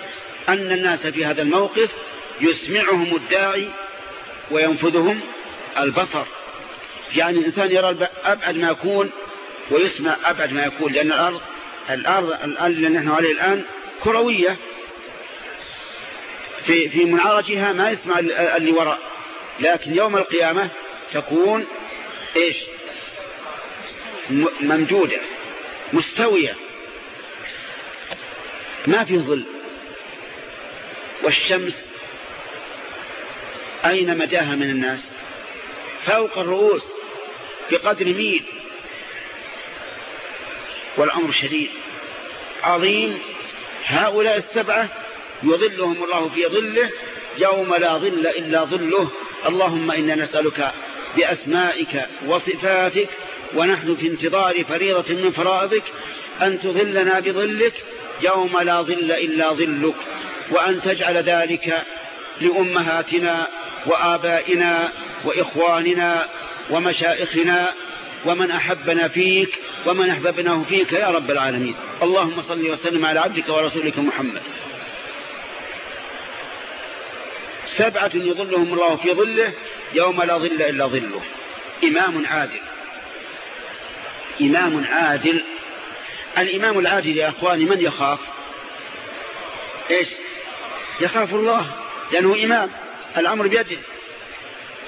أن الناس في هذا الموقف يسمعهم الداعي وينفذهم البصر. يعني الإنسان يرى أبعد ما يكون ويسمع أبعد ما يكون لأن الأرض الأرض اللي نحن عليه الآن كروية. في في منعرجها ما يسمع اللي وراء. لكن يوم القيامة تكون إيش؟ ممجودة مستوية. ما في ظل. والشمس أين مداها من الناس؟ فوق الرؤوس بقدر ميل. والأمر شديد عظيم. هؤلاء السبعة يظلهم الله في ظله يوم لا ظل إلا ظله. اللهم إنا نسألك بأسمائك وصفاتك ونحن في انتظار فريضة من فرائضك أن تظلنا بظلك يوم لا ظل إلا ظلك وأن تجعل ذلك لأمهاتنا وآبائنا وإخواننا ومشائخنا ومن أحبنا فيك ومن أحببناه فيك يا رب العالمين. اللهم صل وسلم على عبدك ورسولك محمد. سبعة يظلهم الله في ظله يوم لا ظل إلا ظله. إمام عادل. إمام عادل. الإمام العادل يا أخواني من يخاف؟ إيش؟ يخاف الله لأنه إمام. الأمر بيده.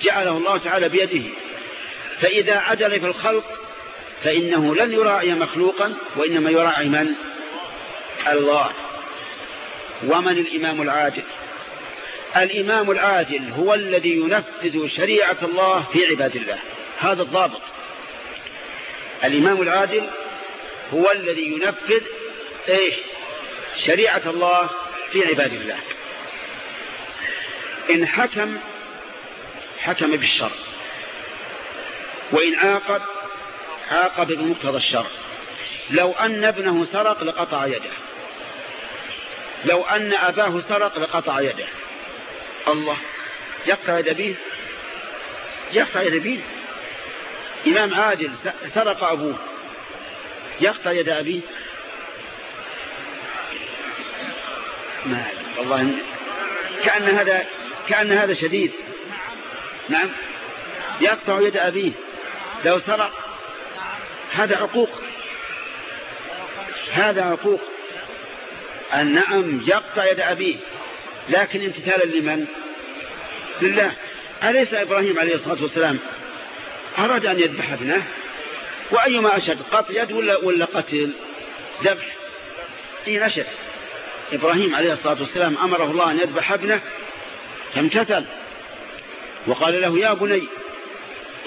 جعله الله تعالى بيده. فإذا عدل في الخلق فإنه لن يراعي مخلوقا وإنما يراعي من؟ الله. ومن الإمام العادل؟ الإمام العادل هو الذي ينفذ شريعة الله في عباد الله. هذا الضابط. الإمام العادل هو الذي ينفذ إيش؟ شريعة الله في عباد الله. إن حكم حكم بالشر. وإن عاقب عاقب بمقتضى الشر. لو أن ابنه سرق لقطع يده. لو أن أباه سرق لقطع يده. الله يقطع يد أبيه؟ يقطع يد أبيه. إمام عادل سرق أبوه. يقطع يد أبيه ما والله كأن هذا كأن هذا شديد. نعم. يقطع يد أبيه. لو سرق. هذا عقوق. هذا عقوق. النعم يقطع يد أبيه. لكن امتثالا لمن؟ لله. أليس إبراهيم عليه الصلاة والسلام أراد أن يذبح ابنه وأيما أشد قطع يد ولا, ولا قتل ذبح. إيه نشد إبراهيم عليه الصلاة والسلام أمره الله أن يذبح ابنه فامتثل وقال له يا بني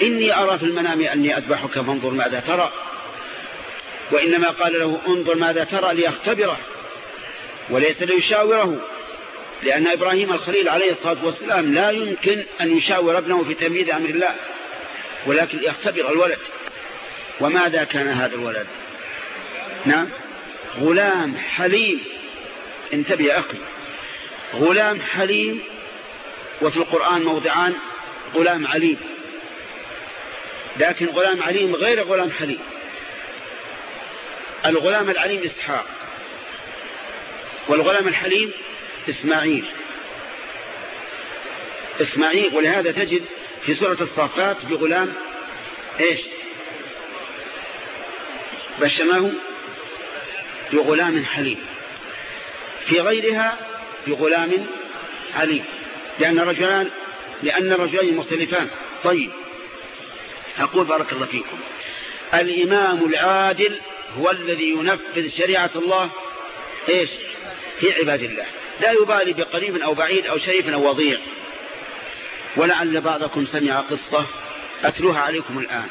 إني أرى في المنام أني أذبحك فانظر ماذا ترى. وإنما قال له انظر ماذا ترى ليختبره وليس ليشاوره. لأن إبراهيم الخليل عليه الصلاة والسلام لا يمكن أن يشاور ابنه في تنفيذ أمر الله. ولكن يختبر الولد. وماذا كان هذا الولد؟ نعم. غلام حليم. انتبه يا أخي. غلام حليم وفي القرآن موضعان غلام عليم لكن غلام عليم غير غلام حليم. الغلام العليم إسحاق. والغلام الحليم إسماعيل. إسماعيل ولهذا تجد في سورة الصافات بغلام إيش؟ بشرناه بغلام حليم. في غيرها بغلام عليم. لأن رجلان لأن الرجلين مختلفان. طيب. أقول بارك الله فيكم. الإمام العادل هو الذي ينفذ شريعة الله إيش؟ في عباد الله. لا يبالي بقريب أو بعيد أو شريف أو وضيع. ولعل بعضكم سمع قصة أتلوها عليكم الآن.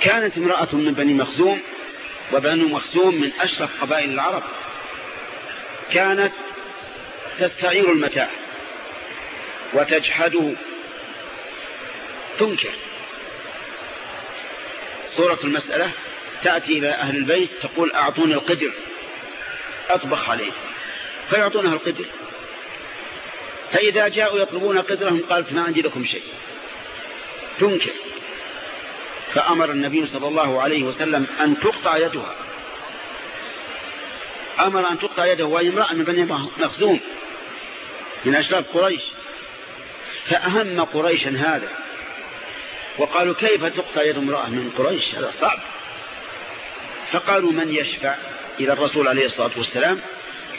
كانت امرأة من بني مخزوم وبنو مخزوم من أشرف قبائل العرب. كانت تستعير المتاع وتجحده تنكر. صورة المسألة تأتي إلى أهل البيت تقول أعطوني القدر أطبخ عليه. فيعطونها القدر. فإذا جاءوا يطلبون قدرهم قالت ما عندي لكم شيء. تنكر. فأمر النبي صلى الله عليه وسلم أن تقطع يدها. أمر أن تقطع يده وهي امرأة من بني مخزوم من أشراف قريش. فأهم قريشا هذا. وقالوا كيف تقطع يد امرأة من قريش؟ هذا صعب. فقالوا من يشفع؟ إلى الرسول عليه الصلاة والسلام.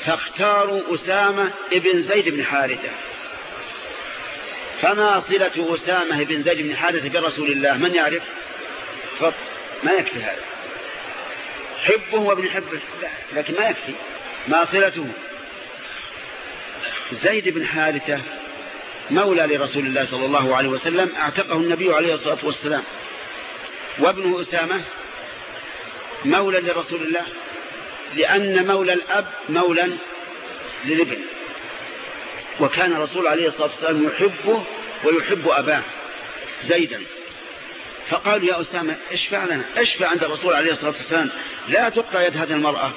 فاختاروا أسامة ابن زيد بن حارثة. فما صلة أسامة بن زيد بن حارثة برسول الله؟ من يعرف؟ فقط ما يكفي هذا. حبه وابن حبه. لكن ما يكفي. ما صلته؟ زيد بن حارثة مولى لرسول الله صلى الله عليه وسلم اعتقه النبي عليه الصلاة والسلام. وابنه أسامة مولى لرسول الله؟ لأن مولى الأب مولى للابن. وكان الرسول عليه الصلاة والسلام يحبه ويحب أباه زيدا. فقالوا يا أسامة اشفع لنا اشفع عند الرسول عليه الصلاة والسلام. لا تقطع يد هذه المرأة.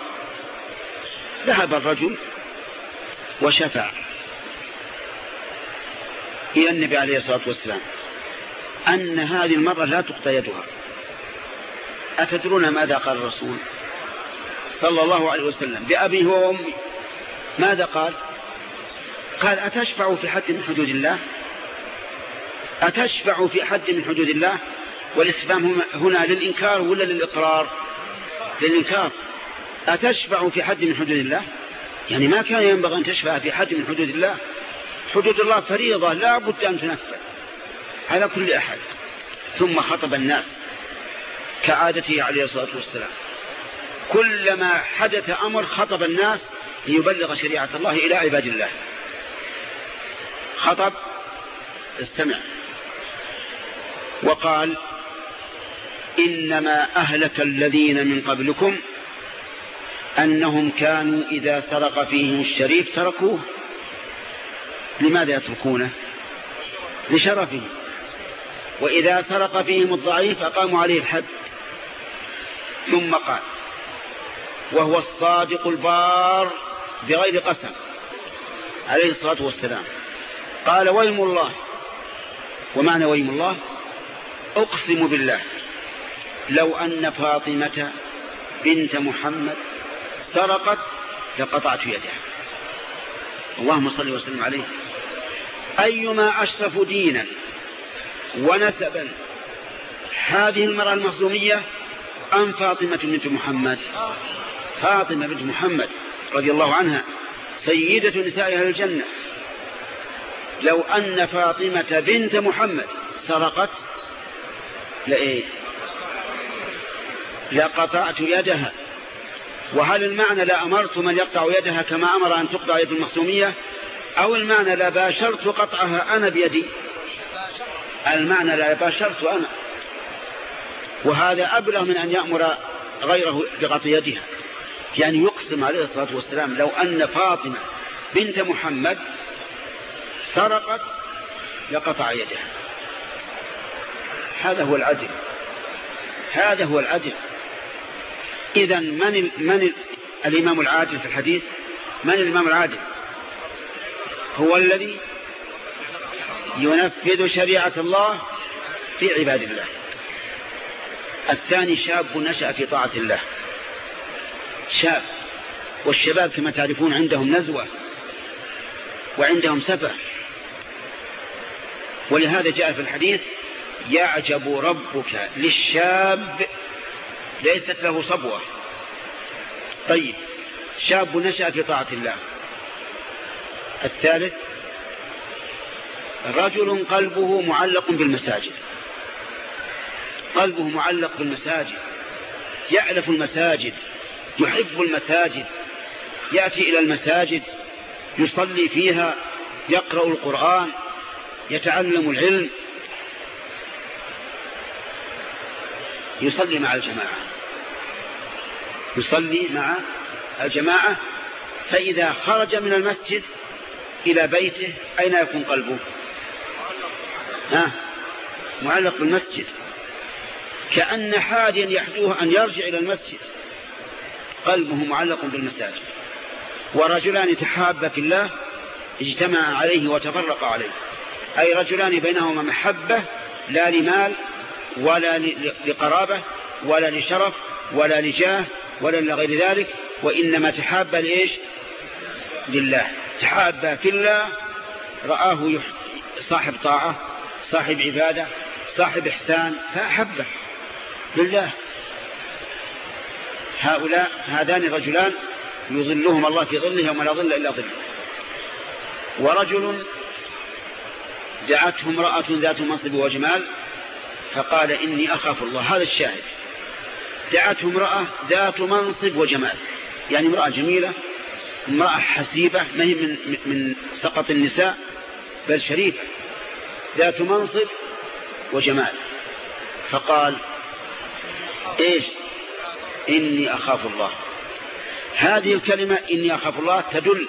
ذهب الرجل وشفع إلى النبي عليه الصلاة والسلام أن هذه المرأة لا تقطع يدها. أتدرون ماذا قال الرسول؟ صلى الله عليه وسلم بأبيه وأمي. ماذا قال؟ قال أتشفع في حد من حدود الله؟ أتشفع في حد من حدود الله؟ والاستفهام هنا للإنكار ولا للإقرار؟ للإنكار. أتشفع في حد من حدود الله؟ يعني ما كان ينبغي أن تشفع في حد من حدود الله. حدود الله فريضة لا بد أن تنفذ. على كل أحد ثم خطب الناس كعادته عليه الصلاة والسلام. كلما حدث أمر خطب الناس ليبلغ شريعة الله إلى عباد الله. خطب استمع. وقال إنما أهلك الذين من قبلكم أنهم كانوا إذا سرق فيهم الشريف تركوه. لماذا يتركونه؟ لشرفه. وإذا سرق فيهم الضعيف أقاموا عليه الحد. ثم قال وهو الصادق البار بغير قسم. عليه الصلاة والسلام. قال ويم الله. ومعنى ويم الله؟ أقسم بالله. لو أن فاطمة بنت محمد سرقت لقطعت يدها. اللهم صل وسلم عليه. أيما أشرف دينا ونسبا هذه المرأة المخزومية أم فاطمة بنت محمد؟ فاطمة بنت محمد رضي الله عنها سيدة نساء أهل الجنة. لو أن فاطمة بنت محمد سرقت لإيه؟ لقطعت يدها. وهل المعنى لا أمرت من يقطع يدها كما أمر أن تقطع يد المخصومية أو المعنى لا باشرت قطعها أنا بيدي؟ المعنى لا باشرت أنا. وهذا أبلغ من أن يأمر غيره بقطع يدها. يعني يقسم عليه الصلاة والسلام لو أن فاطمة بنت محمد سرقت لقطع يدها هذا هو العدل. هذا هو العدل. إذا من, ال... من ال... الإمام العادل في الحديث؟ من الإمام العادل؟ هو الذي ينفذ شريعة الله في عباد الله. الثاني شاب نشأ في طاعة الله. شاب والشباب كما تعرفون عندهم نزوة وعندهم سفة ولهذا جاء في الحديث يعجب ربك للشاب ليست له صبوة. طيب شاب نشأ في طاعة الله. الثالث رجل قلبه معلق بالمساجد. قلبه معلق بالمساجد يعلف المساجد. يحب المساجد يأتي إلى المساجد يصلي فيها يقرأ القرآن يتعلم العلم يصلي مع الجماعة. يصلي مع الجماعة فإذا خرج من المسجد إلى بيته أين يكون قلبه؟ ها؟ معلق بالمسجد. كأن حاديا يحدوه أن يرجع إلى المسجد. قلبه معلق بالمساجد. ورجلان تحابا في الله اجتمعا عليه وتفرقا عليه. أي رجلان بينهما محبة لا لمال ولا لقرابة ولا لشرف ولا لجاه ولا لغير ذلك وإنما تحابا لإيش؟ لله. تحابا في الله رآه صاحب طاعة صاحب عبادة صاحب إحسان فأحبه لله. هؤلاء هذان الرجلان يظلهم الله في ظله يوم لا ظل إلا ظله ورجل دعته امرأة ذات منصب وجمال فقال إني أخاف الله. هذا الشاهد. دعته امرأة ذات منصب وجمال. يعني امرأة جميلة امرأة حسيبة ما هي من, من سقط النساء بل شريفة. ذات منصب وجمال. فقال إيش؟ إني أخاف الله. هذه الكلمة إني أخاف الله تدل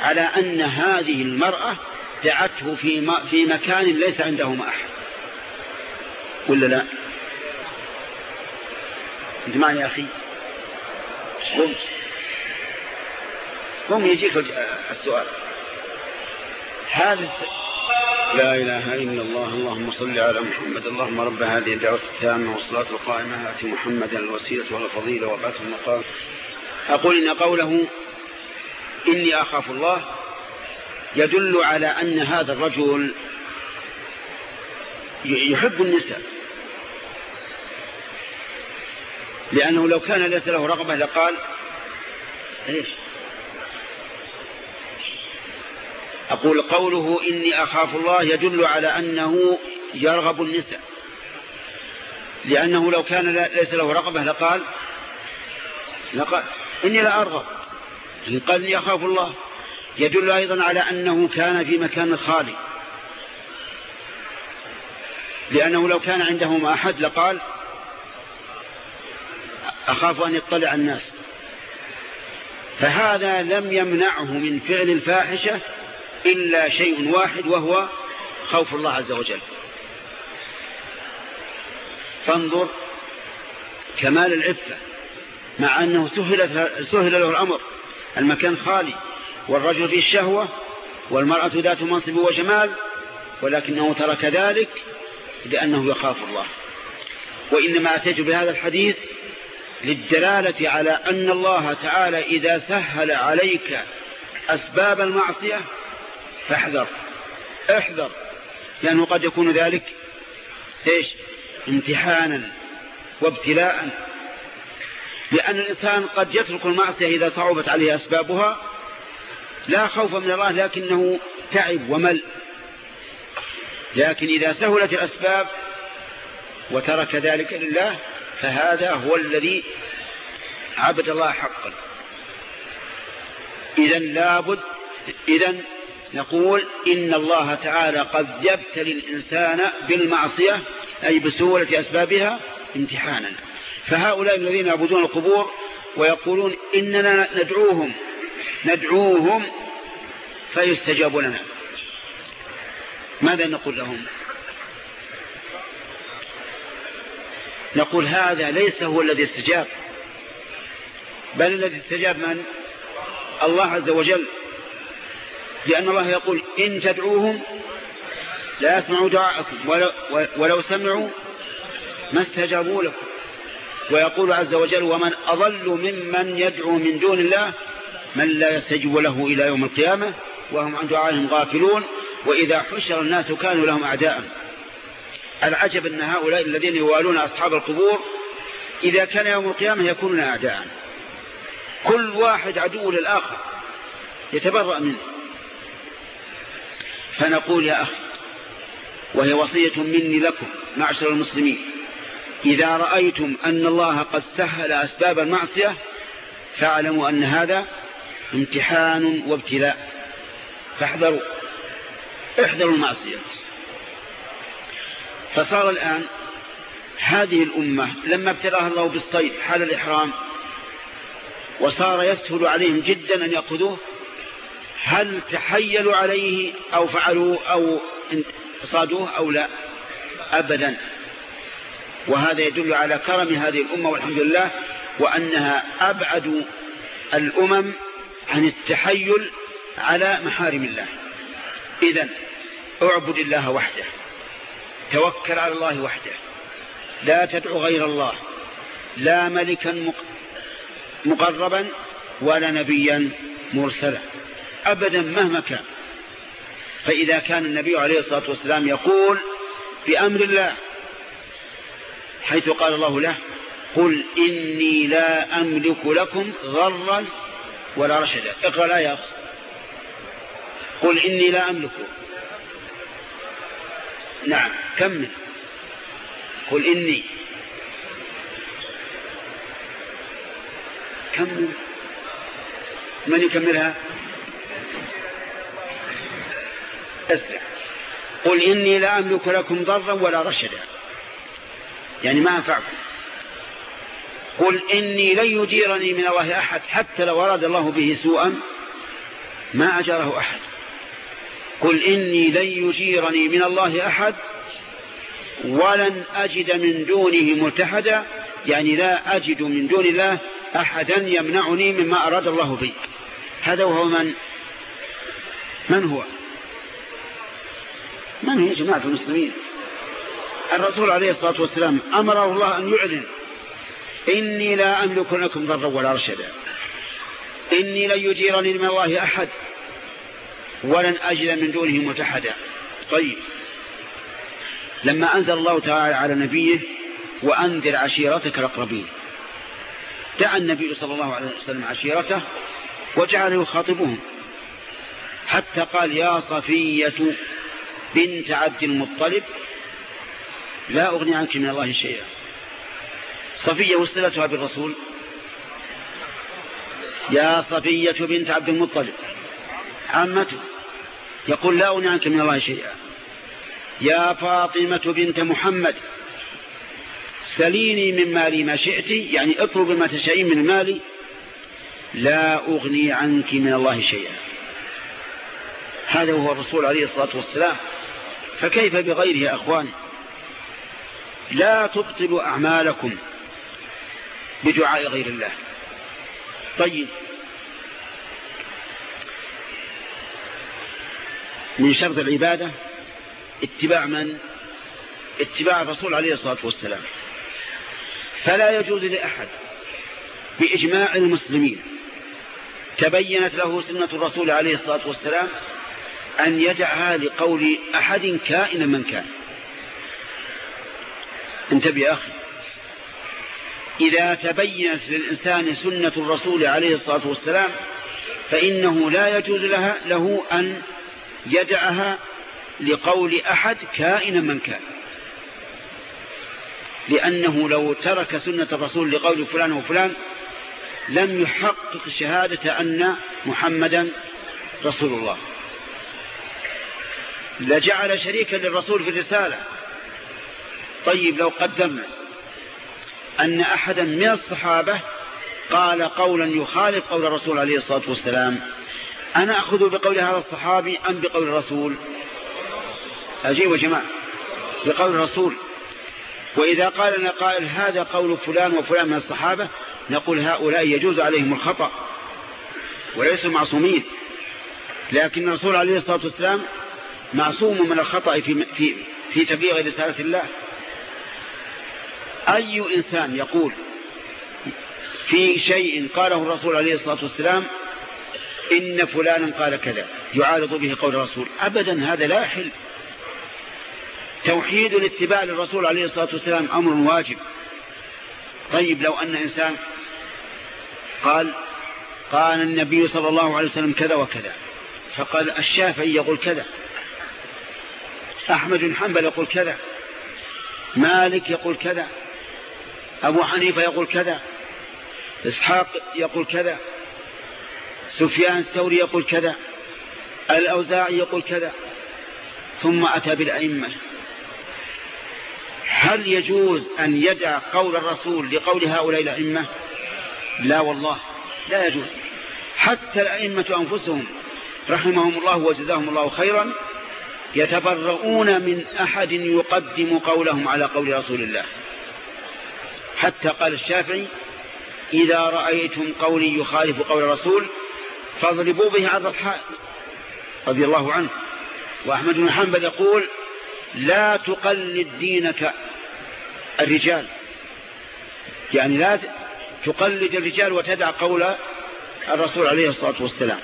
على أن هذه المرأة دعته في, في مكان ليس عندهما أحد. ولا لا؟ أنت معي يا أخي؟ قم. قم يجيك السؤال. هذا لا إله إلا الله اللهم صل على محمد اللهم رب هذه الدعوة التامة والصلاة القائمة آت محمدا الوسيلة والفضيلة وبعث المقام. أقول إن قوله إني أخاف الله يدل على أن هذا الرجل يحب النساء. لأنه لو كان ليس له رغبة لقال إيش؟ أقول قوله إني أخاف الله يدل على أنه يرغب النساء. لأنه لو كان ليس له رغبة لقال لقال إني لا أرغب. قال إني أخاف الله. يدل أيضا على أنه كان في مكان خالي. لأنه لو كان عنده ما أحد لقال أخاف أن يطلع الناس. فهذا لم يمنعه من فعل الفاحشة إلا شيء واحد وهو خوف الله عز وجل. فانظر كمال العفة مع أنه سهل, سهل له الأمر. المكان خالي والرجل فيه الشهوة والمرأة ذات منصب وجمال ولكنه ترك ذلك لأنه يخاف الله. وإنما أتيت بهذا الحديث للدلالة على أن الله تعالى إذا سهل عليك أسباب المعصية فاحذر احذر لأنه قد يكون ذلك إيش؟ امتحانا وابتلاء. لأن الإنسان قد يترك المعصية إذا صعبت عليه أسبابها لا خوف من الله لكنه تعب ومل. لكن إذا سهلت الأسباب وترك ذلك لله فهذا هو الذي عبد الله حقا. إذا لابد إذا نقول إن الله تعالى قد يبتلي الإنسان بالمعصية أي بسهولة أسبابها امتحانا. فهؤلاء الذين يعبدون القبور ويقولون إننا ندعوهم ندعوهم فيستجاب لنا. ماذا نقول لهم؟ نقول هذا ليس هو الذي استجاب. بل الذي استجاب من؟ الله عز وجل. لأن الله يقول إن تدعوهم لا يسمعوا دعاءكم ولو, ولو سمعوا ما استجابوا لكم. ويقول عز وجل ومن أضل ممن يدعو من دون الله من لا يستجب له إلى يوم القيامة وهم عن دعائهم غافلون وإذا حشر الناس كانوا لهم أعداء. العجب أن هؤلاء الذين يوالون أصحاب القبور إذا كان يوم القيامة يكونون أعداء. كل واحد عدو للآخر يتبرأ منه. فنقول يا أخي وهي وصية مني لكم معشر المسلمين إذا رأيتم أن الله قد سهل أسباب المعصية فاعلموا أن هذا امتحان وابتلاء. فاحذروا احذروا المعصية. فصار الآن هذه الأمة لما ابتلاها الله بالصيد حال الإحرام وصار يسهل عليهم جدا أن يأخذوه هل تحيلوا عليه أو فعلوا أو صادوه أو لا؟ أبدا. وهذا يدل على كرم هذه الأمة والحمد لله وأنها أبعد الأمم عن التحيل على محارم الله. إذا اعبد الله وحده. توكل على الله وحده. لا تدعو غير الله. لا ملكا مقربا ولا نبيا مرسلا. أبدا مهما كان. فإذا كان النبي عليه الصلاة والسلام يقول بأمر الله حيث قال الله له قل إني لا أملك لكم ضرا ولا رشدا. اقرأ لا أخي قل إني لا أملك. نعم كمل. قل إني. كمل. من يكملها؟ اسمع قل إني لا أملك لكم ضرا ولا رشدا. يعني ما أنفعكم. قل إني لن يجيرني من الله أحد حتى لو أراد الله به سوءا ما أجره أحد. قل إني لن يجيرني من الله أحد ولن أجد من دونه ملتحدا يعني لا أجد من دون الله أحدا يمنعني مما أراد الله بي هذا وهو من من هو؟ من هي جماعة المسلمين؟ الرسول عليه الصلاة والسلام أمره الله أن يعلن إني لا أملك لكم ضرا ولا رشدا. إني لن يجيرني من الله أحد ولن أجد من دونه متحدا. طيب. لما أنزل الله تعالى على نبيه وأنذر عشيرتك الأقربين. دعا النبي صلى الله عليه وسلم عشيرته وجعل يخاطبهم. حتى قال يا صفية بنت عبد المطلب. لا أغني عنك من الله شيئا. صفية وصلتها بالرسول. يا صفية بنت عبد المطلب. عمته يقول لا أغني عنك من الله شيئا. يا فاطمة بنت محمد. سليني من مالي ما شئت يعني اطلب ما تشائين من مالي. لا أغني عنك من الله شيئا. هذا هو الرسول عليه الصلاة والسلام. فكيف بغيره يا أخوان؟ لا تبطلوا أعمالكم بدعاء غير الله. طيب. من شرط العبادة اتباع من؟ اتباع الرسول عليه الصلاة والسلام. فلا يجوز لأحد بإجماع المسلمين تبينت له سنة الرسول عليه الصلاة والسلام أن يدعها لقول أحد كائنا من كان انتبه يا أخي. إذا تبينت للإنسان سنة الرسول عليه الصلاة والسلام فإنه لا يجوز لها له أن يدعها لقول أحد كائنا من كان لأنه لو ترك سنة الرسول لقول فلان وفلان لم يحقق شهادة أن محمدا رسول الله. لجعل شريكا للرسول في الرسالة. طيب لو قدرنا أن أحدا من الصحابة قال قولا يخالف قول الرسول عليه الصلاة والسلام أنا أخذ بقول هذا الصحابي أم بقول الرسول؟ أجيب يا جماعة بقول الرسول. وإذا قال لنا قائل هذا قول فلان وفلان من الصحابة نقول هؤلاء يجوز عليهم الخطأ وليسوا معصومين. لكن الرسول عليه الصلاة والسلام معصوم من الخطأ في, في, في تبليغ رسالة الله؟ أي إنسان يقول في شيء قاله الرسول عليه الصلاة والسلام إن فلانا قال كذا يعارض به قول الرسول. أبدا هذا لا يحل توحيد الاتباع للرسول عليه الصلاة والسلام أمر واجب. طيب لو أن إنسان قال قال النبي صلى الله عليه وسلم كذا وكذا فقال الشافعي يقول كذا. أحمد بن حنبل يقول كذا مالك يقول كذا أبو حنيفة يقول كذا إسحاق يقول كذا سفيان الثوري يقول كذا الأوزاعي يقول كذا ثم أتى بالأئمة. هل يجوز أن يدع قول الرسول لقول هؤلاء الأئمة؟ لا والله لا يجوز. حتى الأئمة أنفسهم رحمهم الله وجزاهم الله خيرا يتبرؤون من أحد يقدم قولهم على قول رسول الله. حتى قال الشافعي إذا رأيتم قولي يخالف قول الرسول فاضربوا به عرض الحائط رضي الله عنه. وأحمد بن حنبل يقول لا تقلد دينك الرجال. يعني لا تقلد الرجال وتدع قول الرسول عليه الصلاة والسلام.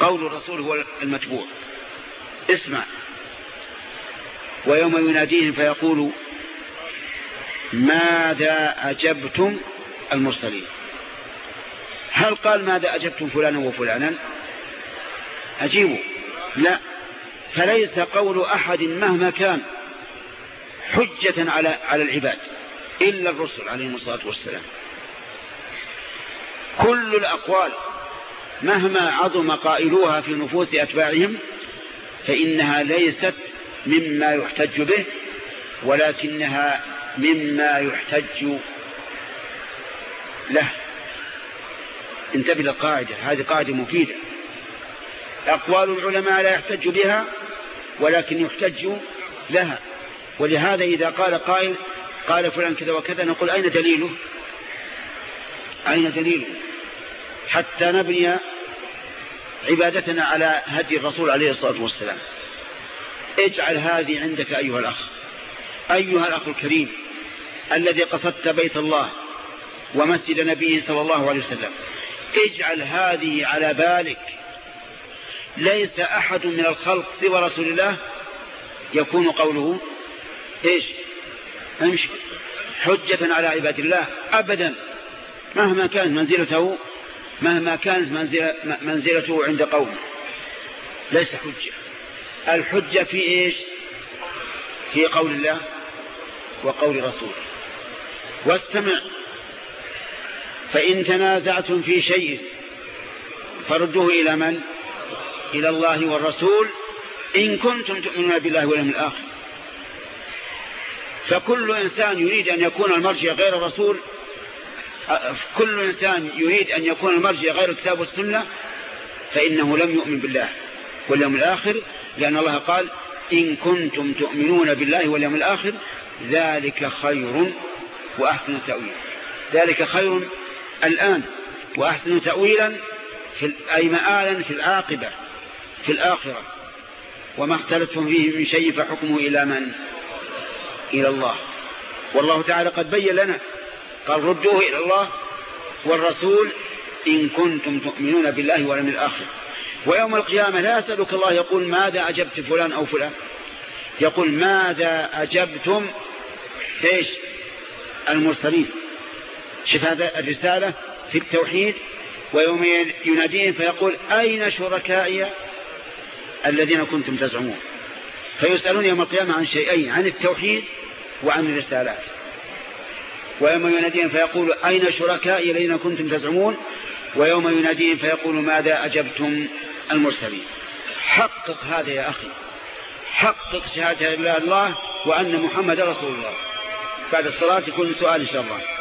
قول الرسول هو المتبوع. اسمع. ويوم يناديهم فيقول ماذا أجبتم المرسلين؟ هل قال ماذا أجبتم فلانا وفلانا؟ أجيبوا لا فليس قول أحد مهما كان حجة على على العباد إلا الرسل عليهم الصلاة والسلام. كل الأقوال مهما عظم قائلوها في نفوس أتباعهم فإنها ليست مما يحتج به ولكنها مما يحتج له. انتبه للقاعدة هذه قاعدة مفيدة. أقوال العلماء لا يحتج بها ولكن يحتج لها. ولهذا إذا قال قائل قال فلان كذا وكذا نقول أين دليله؟ أين دليله؟ حتى نبني عبادتنا على هدي الرسول عليه الصلاة والسلام. اجعل هذه عندك أيها الأخ. أيها الأخ الكريم الذي قصدت بيت الله ومسجد نبيه صلى الله عليه وسلم اجعل هذه على بالك. ليس أحد من الخلق سوى رسول الله. يكون قوله إيش؟ امشي حجة على عباد الله أبدا. مهما كانت منزلته مهما كانت منزلته عند قوم. ليس حجة. الحجة في إيش؟ في قول الله وقول رسوله. واستمع. فإن تنازعتم في شيء فردوه إلى من؟ إلى الله والرسول. إن كنتم تؤمنون بالله واليوم الآخر. فكل إنسان يريد أن يكون المرجع غير الرسول كل إنسان يريد أن يكون المرجع غير الكتاب والسنة فإنه لم يؤمن بالله واليوم الآخر لأن الله قال إن كنتم تؤمنون بالله واليوم الآخر ذلك خير وأحسن تأويلا. ذلك خير الآن وأحسن تأويلا في أي مآلا في العاقبة في الآخرة. وما اختلفتم فيه من شيء فحكمه إلى من؟ إلى الله. والله تعالى قد بين لنا قال ردوه إلى الله والرسول إن كنتم تؤمنون بالله واليوم الآخر. ويوم القيامة لا يسألك الله يقول ماذا أجبت فلان أو فلان. يقول ماذا أجبتم؟ إيش؟ المرسلين. شوف هذا الرسالة في التوحيد ويوم يناديهم فيقول أين شركائي الذين كنتم تزعمون؟ فيسألون يوم القيامة عن شيئين عن التوحيد وعن الرسالات. ويوم يناديهم فيقول أين شركائي الذين كنتم تزعمون؟ ويوم يناديهم فيقول ماذا أجبتم المرسلين؟ حقق هذا يا أخي. حقق شهادة الله وأن محمد رسول الله. بعد الصلاة يكون سؤال إن شاء الله.